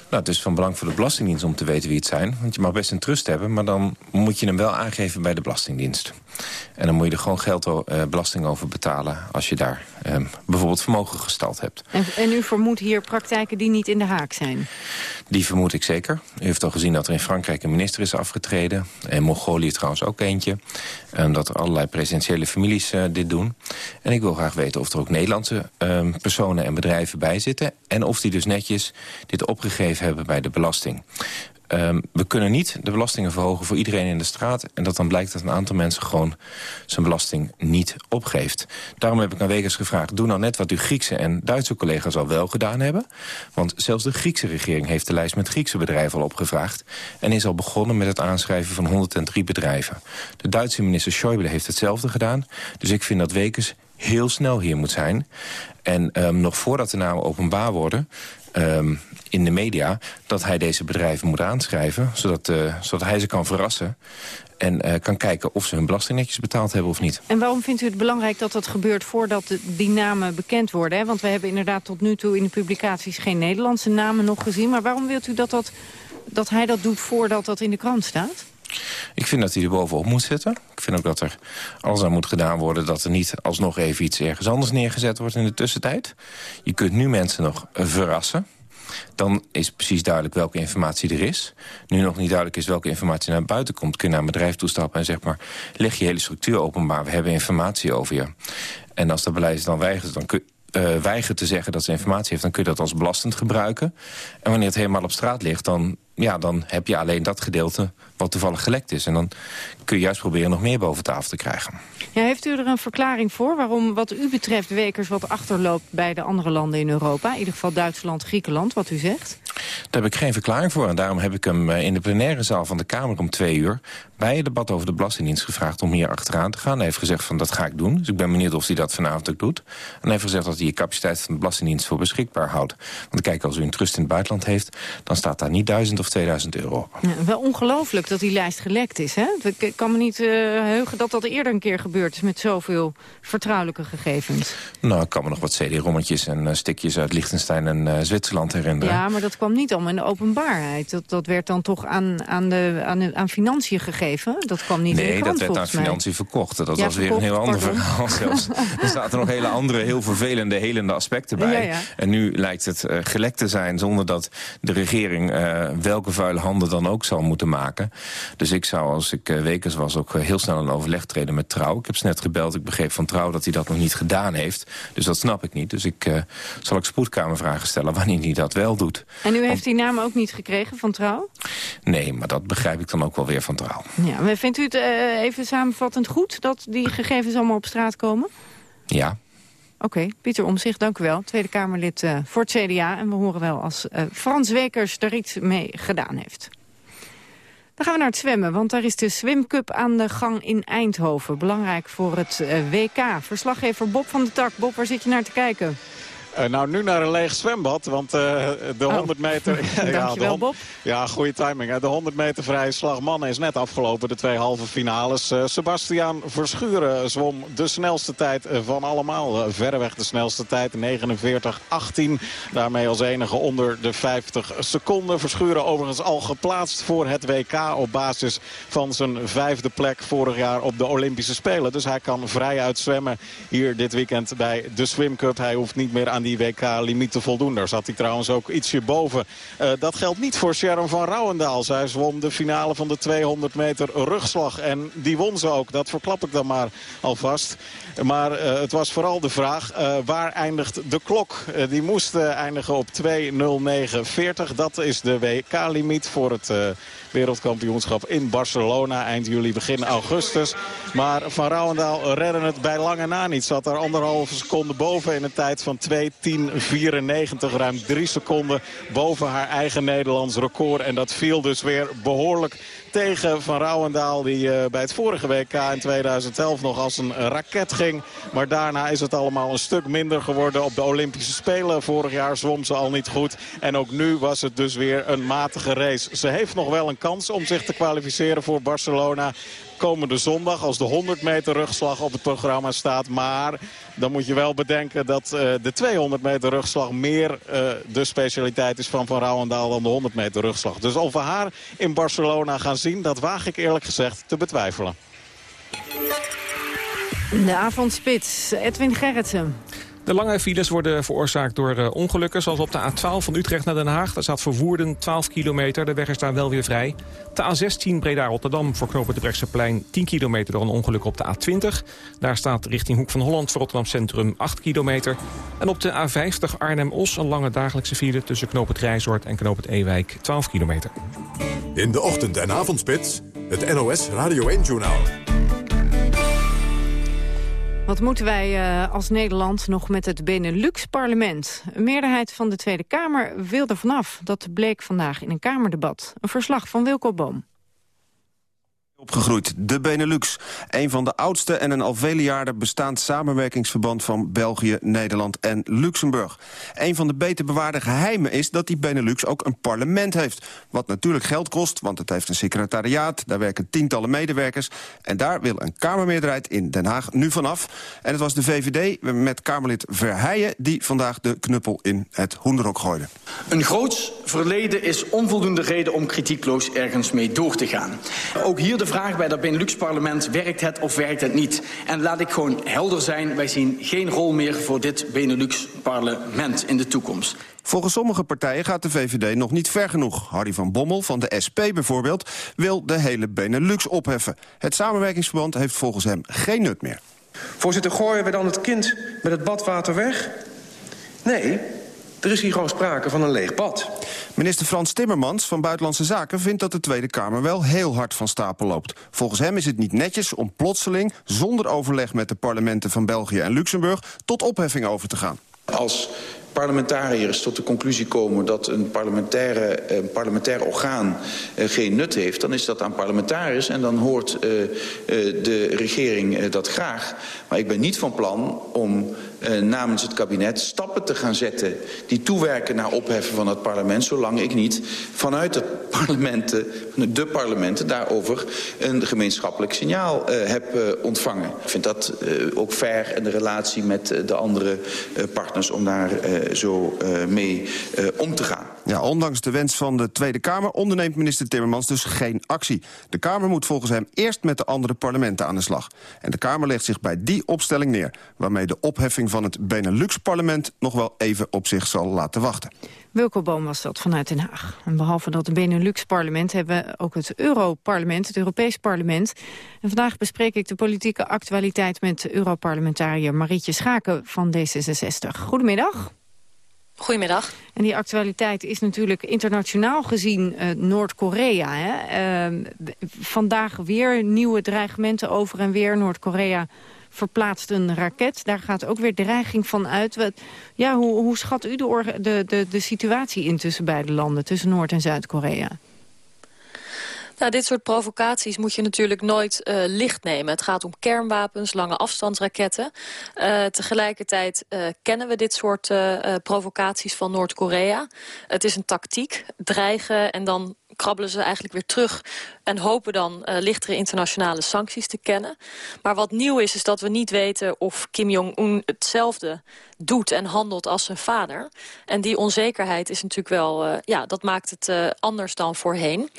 Nou, het is van belang voor de Belastingdienst om te weten wie het zijn. Want je mag best een trust hebben, maar dan moet je hem wel aangeven bij de Belastingdienst. En dan moet je er gewoon geld eh, belasting over betalen als je daar ehm, bijvoorbeeld vermogen gestald hebt. En, en u vermoedt hier praktijken die niet in de haak zijn? Die vermoed ik zeker. U heeft al gezien dat er in Frankrijk een minister is afgetreden. In Mongolië trouwens ook eentje. En dat er allerlei presidentiële families uh, dit doen. En ik wil graag weten of er ook Nederlandse uh, personen en bedrijven bij zitten. En of die dus netjes dit opgegeven hebben bij de belasting. Ehm, we kunnen niet de belastingen verhogen voor iedereen in de straat... en dat dan blijkt dat een aantal mensen gewoon zijn belasting niet opgeeft. Daarom heb ik aan Wekers gevraagd... doe nou net wat uw Griekse en Duitse collega's al wel gedaan hebben. Want zelfs de Griekse regering heeft de lijst met Griekse bedrijven al opgevraagd... en is al begonnen met het aanschrijven van 103 bedrijven. De Duitse minister Schäuble heeft hetzelfde gedaan. Dus ik vind dat Wekers heel snel hier moet zijn. En um, nog voordat de namen openbaar worden... Um, in de media, dat hij deze bedrijven moet aanschrijven... zodat, uh, zodat hij ze kan verrassen en uh, kan kijken of ze hun belasting netjes betaald hebben of niet. En waarom vindt u het belangrijk dat dat gebeurt voordat die namen bekend worden? Hè? Want we hebben inderdaad tot nu toe in de publicaties geen Nederlandse namen nog gezien. Maar waarom wilt u dat, dat, dat hij dat doet voordat dat in de krant staat? Ik vind dat hij er bovenop moet zitten. Ik vind ook dat er alles aan moet gedaan worden... dat er niet alsnog even iets ergens anders neergezet wordt in de tussentijd. Je kunt nu mensen nog verrassen. Dan is precies duidelijk welke informatie er is. Nu nog niet duidelijk is welke informatie naar buiten komt... kun je naar een bedrijf toestappen en zeg maar... leg je hele structuur openbaar, we hebben informatie over je. En als de beleid dan weigert, dan kun uh, weigert te zeggen dat ze informatie heeft... dan kun je dat als belastend gebruiken. En wanneer het helemaal op straat ligt... dan, ja, dan heb je alleen dat gedeelte wat toevallig gelekt is. En dan kun je juist proberen nog meer boven tafel te krijgen. Ja, heeft u er een verklaring voor waarom wat u betreft Wekers wat achterloopt bij de andere landen in Europa? In ieder geval Duitsland, Griekenland, wat u zegt? Daar heb ik geen verklaring voor. En daarom heb ik hem eh, in de plenaire zaal van de Kamer om twee uur... bij het debat over de Belastingdienst gevraagd om hier achteraan te gaan. Hij heeft gezegd van dat ga ik doen. Dus ik ben benieuwd of hij dat vanavond ook doet. En hij heeft gezegd dat hij de capaciteit van de Belastingdienst voor beschikbaar houdt. Want kijk, als u een trust in het buitenland heeft... dan staat daar niet 1000 of 2000 euro op. Ja, wel ongelooflijk dat die lijst gelekt is. Hè? Ik kan me niet uh, heugen dat dat eerder een keer gebeurd is... met zoveel vertrouwelijke gegevens. Nou, ik kan me nog wat CD-rommetjes en uh, stikjes uit Liechtenstein en uh, Zwitserland herinneren. Ja, maar dat kwam niet allemaal in de openbaarheid. Dat, dat werd dan toch aan, aan, de, aan, aan financiën gegeven? Dat kwam niet nee, in de krant, dat werd aan financiën verkocht. Dat ja, was verkocht, weer een heel pardon. ander verhaal zelfs. er zaten nog hele andere, heel vervelende, helende aspecten bij. Ja, ja. En nu lijkt het uh, gelekt te zijn zonder dat de regering uh, welke vuile handen dan ook zal moeten maken. Dus ik zou, als ik uh, Wekers was, ook heel snel een overleg treden met Trouw. Ik heb ze net gebeld, ik begreep van Trouw dat hij dat nog niet gedaan heeft. Dus dat snap ik niet. Dus ik zal ik spoedkamervragen stellen wanneer hij dat wel doet. En u heeft die naam ook niet gekregen van Trouw? Nee, maar dat begrijp ik dan ook wel weer van Trouw. Ja, maar vindt u het uh, even samenvattend goed dat die gegevens allemaal op straat komen? Ja. Oké, okay, Pieter Omzicht, dank u wel. Tweede Kamerlid uh, voor het CDA. En we horen wel als uh, Frans Wekers er iets mee gedaan heeft. Dan gaan we naar het zwemmen, want daar is de Swimcup aan de gang in Eindhoven. Belangrijk voor het WK. Verslaggever Bob van de Tak. Bob, waar zit je naar te kijken? Uh, nou, nu naar een leeg zwembad, want uh, de oh. 100 meter... ja, de Bob. Ja, goede timing. Hè. De 100 meter vrije slag mannen is net afgelopen, de twee halve finales. Uh, Sebastiaan Verschuren zwom de snelste tijd van allemaal. verreweg de snelste tijd, 49-18. Daarmee als enige onder de 50 seconden. Verschuren overigens al geplaatst voor het WK op basis van zijn vijfde plek vorig jaar op de Olympische Spelen. Dus hij kan vrij uitzwemmen hier dit weekend bij de Swim Cup. Hij hoeft niet meer aan die WK-limiet te voldoen. Daar zat hij trouwens ook ietsje boven. Uh, dat geldt niet voor Sharon van Rouwendaal. Zij zwom de finale van de 200 meter rugslag. En die won ze ook. Dat verklap ik dan maar alvast. Maar uh, het was vooral de vraag, uh, waar eindigt de klok? Die moest eindigen op 2.09.40. Dat is de WK-limiet voor het wereldkampioenschap in Barcelona. Eind juli, begin augustus. Maar Van Rouwendaal redde het bij lange na niet. Zat daar anderhalve seconde boven in een tijd van 2.10.94. Ruim drie seconden boven haar eigen Nederlands record. En dat viel dus weer behoorlijk tegen Van Rouwendaal. Die uh, bij het vorige WK in 2011 nog als een raket ging. Maar daarna is het allemaal een stuk minder geworden op de Olympische Spelen. Vorig jaar zwom ze al niet goed. En ook nu was het dus weer een matige race. Ze heeft nog wel een kans om zich te kwalificeren voor Barcelona komende zondag als de 100 meter rugslag op het programma staat. Maar dan moet je wel bedenken dat uh, de 200 meter rugslag meer uh, de specialiteit is van Van Rouwendaal dan de 100 meter rugslag. Dus of we haar in Barcelona gaan zien, dat waag ik eerlijk gezegd te betwijfelen. De avondspits, Edwin Gerritsen. De lange files worden veroorzaakt door uh, ongelukken... zoals op de A12 van Utrecht naar Den Haag. Daar staat voor Woerden 12 kilometer. De weg is daar wel weer vrij. De A16 Breda-Rotterdam voor knopen de Brechtseplein 10 kilometer door een ongeluk op de A20. Daar staat richting Hoek van Holland voor Rotterdam Centrum 8 kilometer. En op de A50 Arnhem-Os een lange dagelijkse file... tussen knoop het Rijzoord en knoop het Ewijk 12 kilometer. In de ochtend- en avondspits het NOS Radio 1-journaal. Wat moeten wij uh, als Nederland nog met het Benelux-parlement? Een meerderheid van de Tweede Kamer wil er vanaf. Dat bleek vandaag in een Kamerdebat. Een verslag van Wilco Boom opgegroeid. De Benelux, een van de oudste en een al vele jaren bestaand samenwerkingsverband van België, Nederland en Luxemburg. Een van de beter bewaarde geheimen is dat die Benelux ook een parlement heeft. Wat natuurlijk geld kost, want het heeft een secretariaat, daar werken tientallen medewerkers en daar wil een Kamermeerderheid in Den Haag nu vanaf. En het was de VVD met Kamerlid Verheijen die vandaag de knuppel in het hoenderhok gooide. Een groot verleden is onvoldoende reden om kritiekloos ergens mee door te gaan. Ook hier de vraag bij dat Benelux-parlement, werkt het of werkt het niet? En laat ik gewoon helder zijn, wij zien geen rol meer voor dit Benelux-parlement in de toekomst. Volgens sommige partijen gaat de VVD nog niet ver genoeg. Harry van Bommel van de SP bijvoorbeeld wil de hele Benelux opheffen. Het samenwerkingsverband heeft volgens hem geen nut meer. Voorzitter, gooien we dan het kind met het badwater weg? Nee, er is hier gewoon sprake van een leeg bad. Minister Frans Timmermans van Buitenlandse Zaken vindt dat de Tweede Kamer wel heel hard van stapel loopt. Volgens hem is het niet netjes om plotseling, zonder overleg met de parlementen van België en Luxemburg, tot opheffing over te gaan. Als parlementariërs tot de conclusie komen dat een, parlementaire, een parlementair orgaan uh, geen nut heeft... dan is dat aan parlementariërs en dan hoort uh, uh, de regering dat graag. Maar ik ben niet van plan om namens het kabinet stappen te gaan zetten... die toewerken naar opheffen van het parlement... zolang ik niet vanuit het parlementen, de parlementen daarover... een gemeenschappelijk signaal heb ontvangen. Ik vind dat ook fair in de relatie met de andere partners om daar zo mee om te gaan. Ja, ondanks de wens van de Tweede Kamer onderneemt minister Timmermans dus geen actie. De Kamer moet volgens hem eerst met de andere parlementen aan de slag. En de Kamer legt zich bij die opstelling neer... waarmee de opheffing van het Benelux-parlement nog wel even op zich zal laten wachten. Wilco Boom was dat vanuit Den Haag. En behalve dat Benelux-parlement hebben we ook het Europarlement, het Europees Parlement. En vandaag bespreek ik de politieke actualiteit met Europarlementariër Marietje Schaken van D66. Goedemiddag. Goedemiddag. En die actualiteit is natuurlijk internationaal gezien uh, Noord-Korea. Uh, vandaag weer nieuwe dreigementen over en weer. Noord-Korea verplaatst een raket. Daar gaat ook weer dreiging van uit. Ja, hoe, hoe schat u de, de, de, de situatie in tussen beide landen, tussen Noord- en Zuid-Korea? Nou, dit soort provocaties moet je natuurlijk nooit uh, licht nemen. Het gaat om kernwapens, lange afstandsraketten. Uh, tegelijkertijd uh, kennen we dit soort provocaties van Noord-Korea. Het is een tactiek, dreigen en dan krabbelen ze eigenlijk weer terug... en hopen dan lichtere internationale sancties te kennen. Maar wat nieuw is, is dat we niet weten of Kim Jong-un hetzelfde doet en handelt als zijn vader. En die onzekerheid is natuurlijk wel, ja, dat maakt het anders dan voorheen.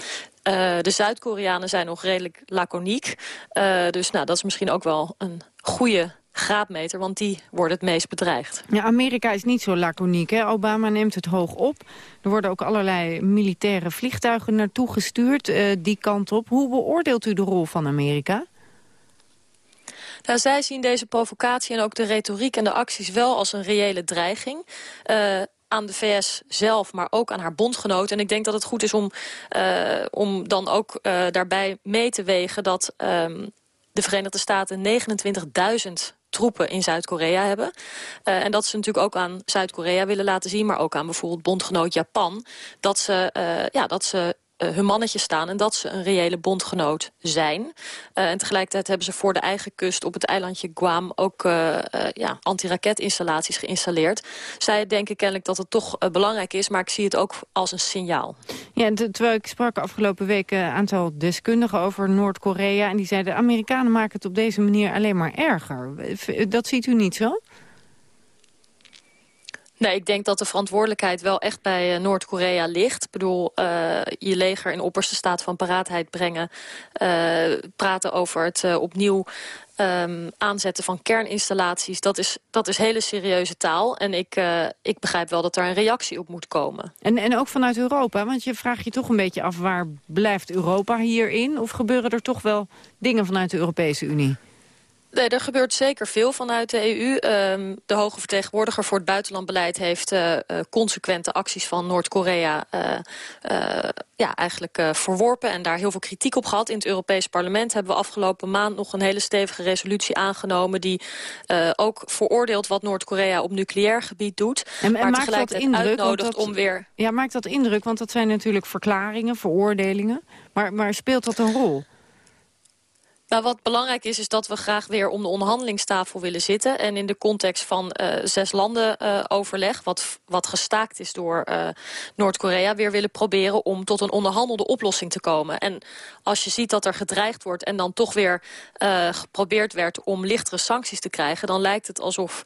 Uh, de Zuid-Koreanen zijn nog redelijk laconiek. Uh, dus nou, dat is misschien ook wel een goede graadmeter, want die wordt het meest bedreigd. Ja, Amerika is niet zo laconiek. Hè? Obama neemt het hoog op. Er worden ook allerlei militaire vliegtuigen naartoe gestuurd, uh, die kant op. Hoe beoordeelt u de rol van Amerika? Nou, zij zien deze provocatie en ook de retoriek en de acties wel als een reële dreiging. Uh, aan de VS zelf, maar ook aan haar bondgenoten. En ik denk dat het goed is om, uh, om dan ook uh, daarbij mee te wegen... dat um, de Verenigde Staten 29.000 troepen in Zuid-Korea hebben. Uh, en dat ze natuurlijk ook aan Zuid-Korea willen laten zien... maar ook aan bijvoorbeeld bondgenoot Japan... dat ze, ja, dat ze hun mannetje staan en dat ze een reële bondgenoot zijn. Uh, en tegelijkertijd hebben ze voor de eigen kust op het eilandje Guam ook uh, ja, antiraketinstallaties geïnstalleerd. Zij denken kennelijk dat het toch belangrijk is, maar ik zie het ook als een signaal. Ja, terwijl ik sprak afgelopen week een aantal deskundigen over Noord-Korea en die zeiden de Amerikanen maken het op deze manier alleen maar erger. Dat ziet u niet zo? Nee, ik denk dat de verantwoordelijkheid wel echt bij uh, Noord-Korea ligt. Ik bedoel, uh, je leger in opperste staat van paraatheid brengen. Uh, praten over het opnieuw ehm, aanzetten van kerninstallaties... Dat is, dat is hele serieuze taal. En ik, ik begrijp wel dat daar een reactie op moet komen. En, en ook vanuit Europa, want je vraagt je toch een beetje af... waar blijft Europa hierin? Of gebeuren er toch wel dingen vanuit de Europese Unie? Nee, er gebeurt zeker veel vanuit de EU. Um, de hoge vertegenwoordiger voor het buitenlandbeleid heeft uh, uh, consequente acties van Noord-Korea uh, ja, eigenlijk verworpen en daar heel veel kritiek op gehad. In het Europees parlement hebben we afgelopen maand nog een hele stevige resolutie aangenomen die ook veroordeelt wat Noord-Korea op nucleair gebied doet. En, en maar tegelijkertijd indruk, uitnodigt dat, om weer... Ja, maakt dat indruk, want dat zijn natuurlijk verklaringen, veroordelingen. Maar, maar speelt dat een rol? Nou, wat belangrijk is, is dat we graag weer om de onderhandelingstafel willen zitten. En in de context van uh, zes landen uh, overleg, wat, wat gestaakt is door uh, Noord-Korea... weer willen proberen om tot een onderhandelde oplossing te komen. En als je ziet dat er gedreigd wordt en dan toch weer geprobeerd werd... om lichtere sancties te krijgen, dan lijkt het alsof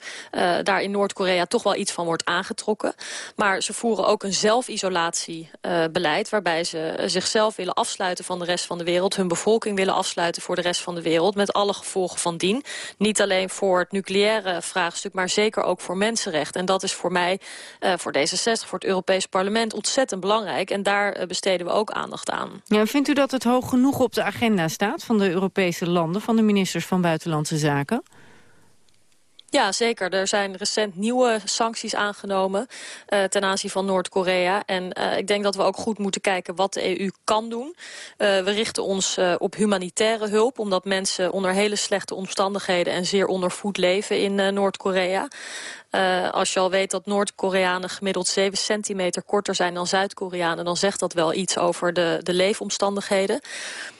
daar in Noord-Korea... toch wel iets van wordt aangetrokken. Maar ze voeren ook een zelfisolatiebeleid... waarbij ze zichzelf willen afsluiten van de rest van de wereld... hun bevolking willen afsluiten voor de rest van de wereld... met alle gevolgen van dien. Niet alleen voor het nucleaire vraagstuk... maar zeker ook voor mensenrechten. En dat is voor mij, uh, voor D66, voor het Europees Parlement... ontzettend belangrijk. En daar uh, besteden we ook aandacht aan. Ja, vindt u dat het hoog genoeg op de agenda staat... van de Europese landen, van de ministers van Buitenlandse Zaken? Ja, zeker. Er zijn recent nieuwe sancties aangenomen uh, ten aanzien van Noord-Korea. En uh, ik denk dat we ook goed moeten kijken wat de EU kan doen. Uh, we richten ons op humanitaire hulp, omdat mensen onder hele slechte omstandigheden en zeer ondervoed leven in Noord-Korea. Uh, als je al weet dat Noord-Koreanen gemiddeld 7 centimeter korter zijn dan Zuid-Koreanen... dan zegt dat wel iets over de, de leefomstandigheden.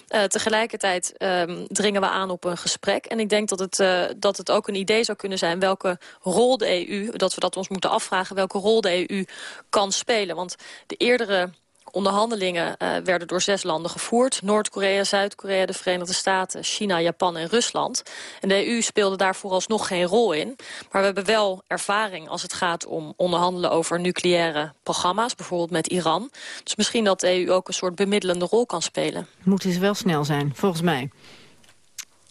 Uh, tegelijkertijd um, dringen we aan op een gesprek. En ik denk dat het, uh, dat het ook een idee zou kunnen zijn... welke rol de EU, dat we dat ons moeten afvragen... welke rol de EU kan spelen. Want de eerdere onderhandelingen uh, werden door zes landen gevoerd. Noord-Korea, Zuid-Korea, de Verenigde Staten, China, Japan en Rusland. En de EU speelde daar vooralsnog geen rol in. Maar we hebben wel ervaring als het gaat om onderhandelen over nucleaire programma's. Bijvoorbeeld met Iran. Dus misschien dat de EU ook een soort bemiddelende rol kan spelen. Moeten ze wel snel zijn, volgens mij.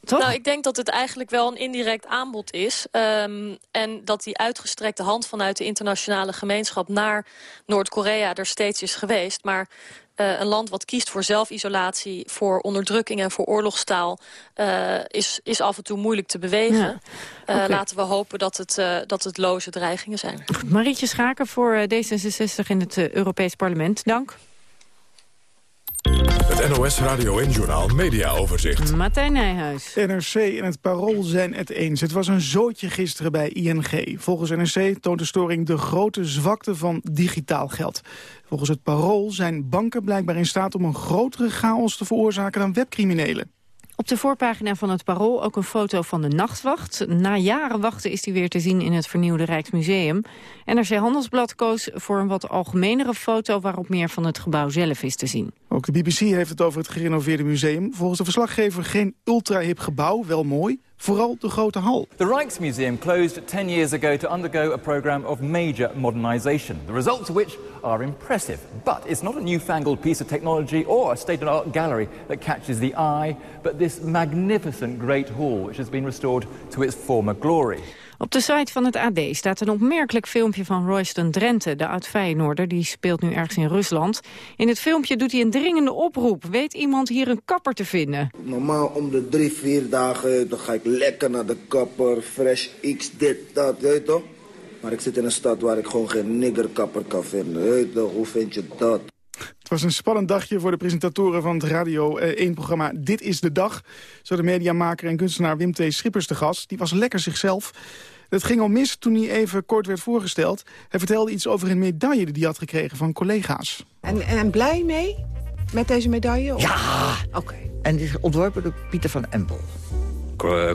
Toch? Nou, ik denk dat het eigenlijk wel een indirect aanbod is. Um, en dat die uitgestrekte hand vanuit de internationale gemeenschap... naar Noord-Korea er steeds is geweest. Maar uh, een land wat kiest voor zelfisolatie, voor onderdrukking en voor oorlogstaal... Uh, is, is af en toe moeilijk te bewegen. Ja. Okay. Uh, laten we hopen dat het, dat het loze dreigingen zijn. Marietje Schaken voor D66 in het Europees Parlement. Dank. Het NOS Radio en Journal Media Overzicht. Martijn Nijhuis. NRC en het Parool zijn het eens. Het was een zootje gisteren bij ING. Volgens NRC toont de storing de grote zwakte van digitaal geld. Volgens het Parool zijn banken blijkbaar in staat om een grotere chaos te veroorzaken dan webcriminelen. Op de voorpagina van het Parool ook een foto van de nachtwacht. Na jaren wachten is die weer te zien in het vernieuwde Rijksmuseum. NRC Handelsblad koos voor een wat algemenere foto... waarop meer van het gebouw zelf is te zien. Ook de BBC heeft het over het gerenoveerde museum. Volgens de verslaggever geen ultra-hip gebouw, wel mooi... Vooral de grote hal. The Rijksmuseum closed 10 years ago to undergo a program of major modernization. The results of which are impressive. But it's not a newfangled piece of technology or a state-of-the-art gallery that catches the eye, but this magnificent great hall which has been restored to its former glory. Op de site van het AD staat een opmerkelijk filmpje van Royston Drenthe, de oud-Feyenoorder. Die speelt nu ergens in Rusland. In het filmpje doet hij een dringende oproep. Weet iemand hier een kapper te vinden? Normaal om de drie, vier dagen dan ga ik lekker naar de kapper, fresh x, dit, dat, weet toch? Maar ik zit in een stad waar ik gewoon geen niggerkapper kan vinden. Hoe vind je dat? Het was een spannend dagje voor de presentatoren van het Radio 1-programma Dit is de Dag. Zo de mediamaker en kunstenaar Wim T. Schippers te gast. Die was lekker zichzelf. Het ging al mis toen hij even kort werd voorgesteld. Hij vertelde iets over een medaille die hij had gekregen van collega's. En, en blij mee met deze medaille? Of? Ja! Oké. Okay. En die is ontworpen door Pieter van Empel.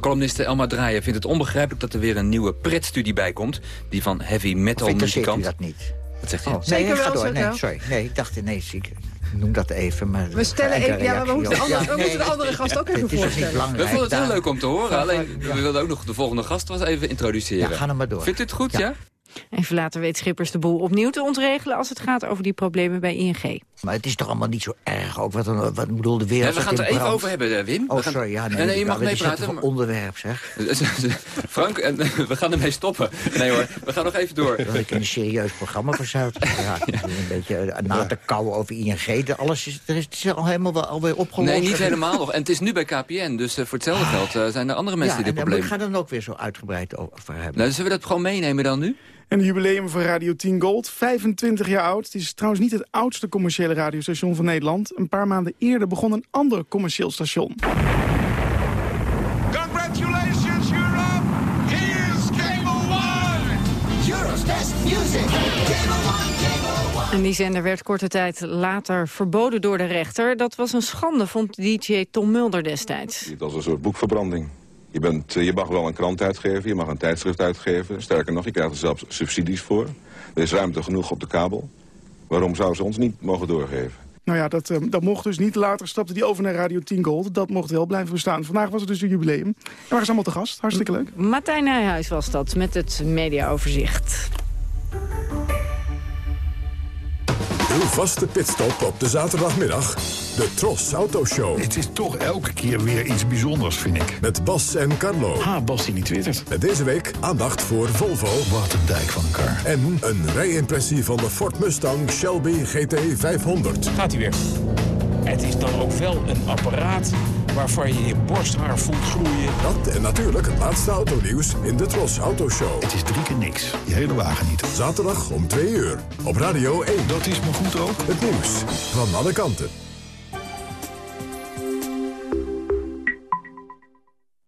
Columniste Elma Draaien vindt het onbegrijpelijk dat er weer een nieuwe pretstudie bij komt. Die van heavy metal muzikant. u dat niet? Wat zegt hij? Oh, nee, ga door. Nee, sorry. Nee, ik dacht ineens, ik noem dat even. Maar we stellen even, ja, maar we moeten, de andere, we moeten de andere gast ook even voorstellen. We vonden het heel leuk om te horen. Alleen, we wilden ook nog de volgende gast was even introduceren. Ja, ga maar door. Vindt u het goed, ja? Ja? Even later weet Schippers de boel opnieuw te ontregelen... als het gaat over die problemen bij ING. Maar het is toch allemaal niet zo erg ook. Wat, een, wat bedoel, de wereld we gaan het er even over hebben, eh, Wim. Oh, gaan... sorry. Ja, nee, nee, nee je mag meepraten. Het is een onderwerp, zeg. Frank, we gaan ermee stoppen. Nee hoor, we gaan nog even door. Dat ik in een serieus programma verzuid. Ja, een beetje eh, na te kauwen over ING. Alles is, er is, het is al helemaal wel, alweer opgelost. Nee, niet helemaal nog. En het is nu bij KPN. Dus uh, voor hetzelfde geld uh, zijn er andere mensen ja, die dit en, probleem... ik ga dan ook weer zo uitgebreid over hebben. Nou, zullen we dat gewoon meenemen dan nu? Een jubileum van Radio 10 Gold, 25 jaar oud. Het is trouwens niet het oudste commerciële radiostation van Nederland. Een paar maanden eerder begon een ander commercieel station. Congratulations Europe! Here's Cable One! Europe's best music! Cable One! En die zender werd korte tijd later verboden door de rechter. Dat was een schande, vond DJ Tom Mulder destijds. Het als een soort boekverbranding. Je, bent, je mag wel een krant uitgeven, je mag een tijdschrift uitgeven. Sterker nog, je krijgt er zelfs subsidies voor. Er is ruimte genoeg op de kabel. Waarom zou ze ons niet mogen doorgeven? Nou ja, dat, uh, dat mocht dus niet. Later stapte die over naar Radio 10 Gold. Dat mocht wel blijven bestaan. Vandaag was het dus een jubileum. En waren ze allemaal te gast. Hartstikke leuk. Martijn Nijhuis was dat, met het mediaoverzicht. Uw vaste pitstop op de zaterdagmiddag. De Tros Autoshow. Het is toch elke keer weer iets bijzonders, vind ik. Met Bas en Carlo. Ah, Bas die niet twittert. Met deze week aandacht voor Volvo. Wat een dijk van een kar. En een rijimpressie van de Ford Mustang Shelby GT 500. Gaat hij weer. Het is dan ook wel een apparaat waarvan je je borsthaar voelt groeien. Dat en natuurlijk het laatste autonieuws in de Tros Autoshow. Het is drie keer niks. Je hele wagen niet. Zaterdag om 2 uur. Op Radio 1. Dat is me goed ook. Het nieuws van alle kanten.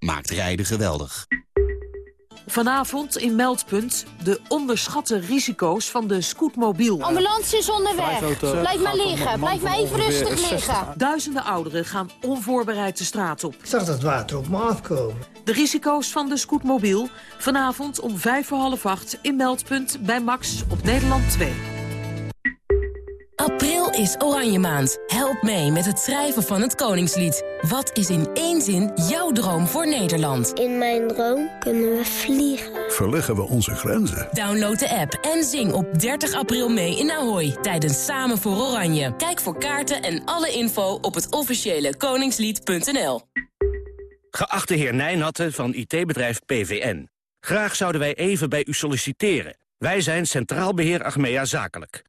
maakt rijden geweldig. Vanavond in Meldpunt de onderschatte risico's van de scootmobiel. Ambulance is onderweg. Blijf maar liggen. Blijf maar even rustig liggen. Duizenden ouderen gaan onvoorbereid de straat op. Ik zag dat water op me afkomen. De risico's van de scootmobiel. Vanavond om vijf voor half acht in Meldpunt bij Max op Nederland 2. Is Oranje Maand. Help mee met het schrijven van het Koningslied. Wat is in één zin jouw droom voor Nederland? In mijn droom kunnen we vliegen. Verleggen we onze grenzen. Download de app en zing op 30 april mee in Ahoy tijdens Samen voor Oranje. Kijk voor kaarten en alle info op het officiële koningslied.nl. Geachte heer Nijnatten van IT-bedrijf PVN. Graag zouden wij even bij u solliciteren. Wij zijn Centraal Beheer Achmea Zakelijk.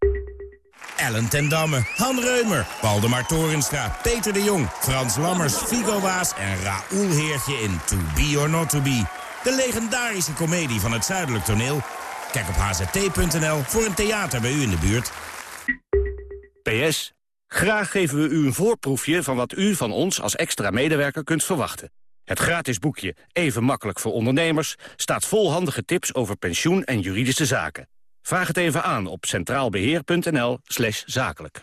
Ellen ten Damme, Han Reumer, Waldemar Torenstra, Peter de Jong... Frans Lammers, Figo Waas en Raoul Heertje in To Be or Not To Be. De legendarische komedie van het Zuidelijk Toneel. Kijk op hzt.nl voor een theater bij u in de buurt. PS. Graag geven we u een voorproefje van wat u van ons als extra medewerker kunt verwachten. Het gratis boekje Even makkelijk voor ondernemers staat vol handige tips over pensioen en juridische zaken. Vraag het even aan op centraalbeheer.nl zakelijk.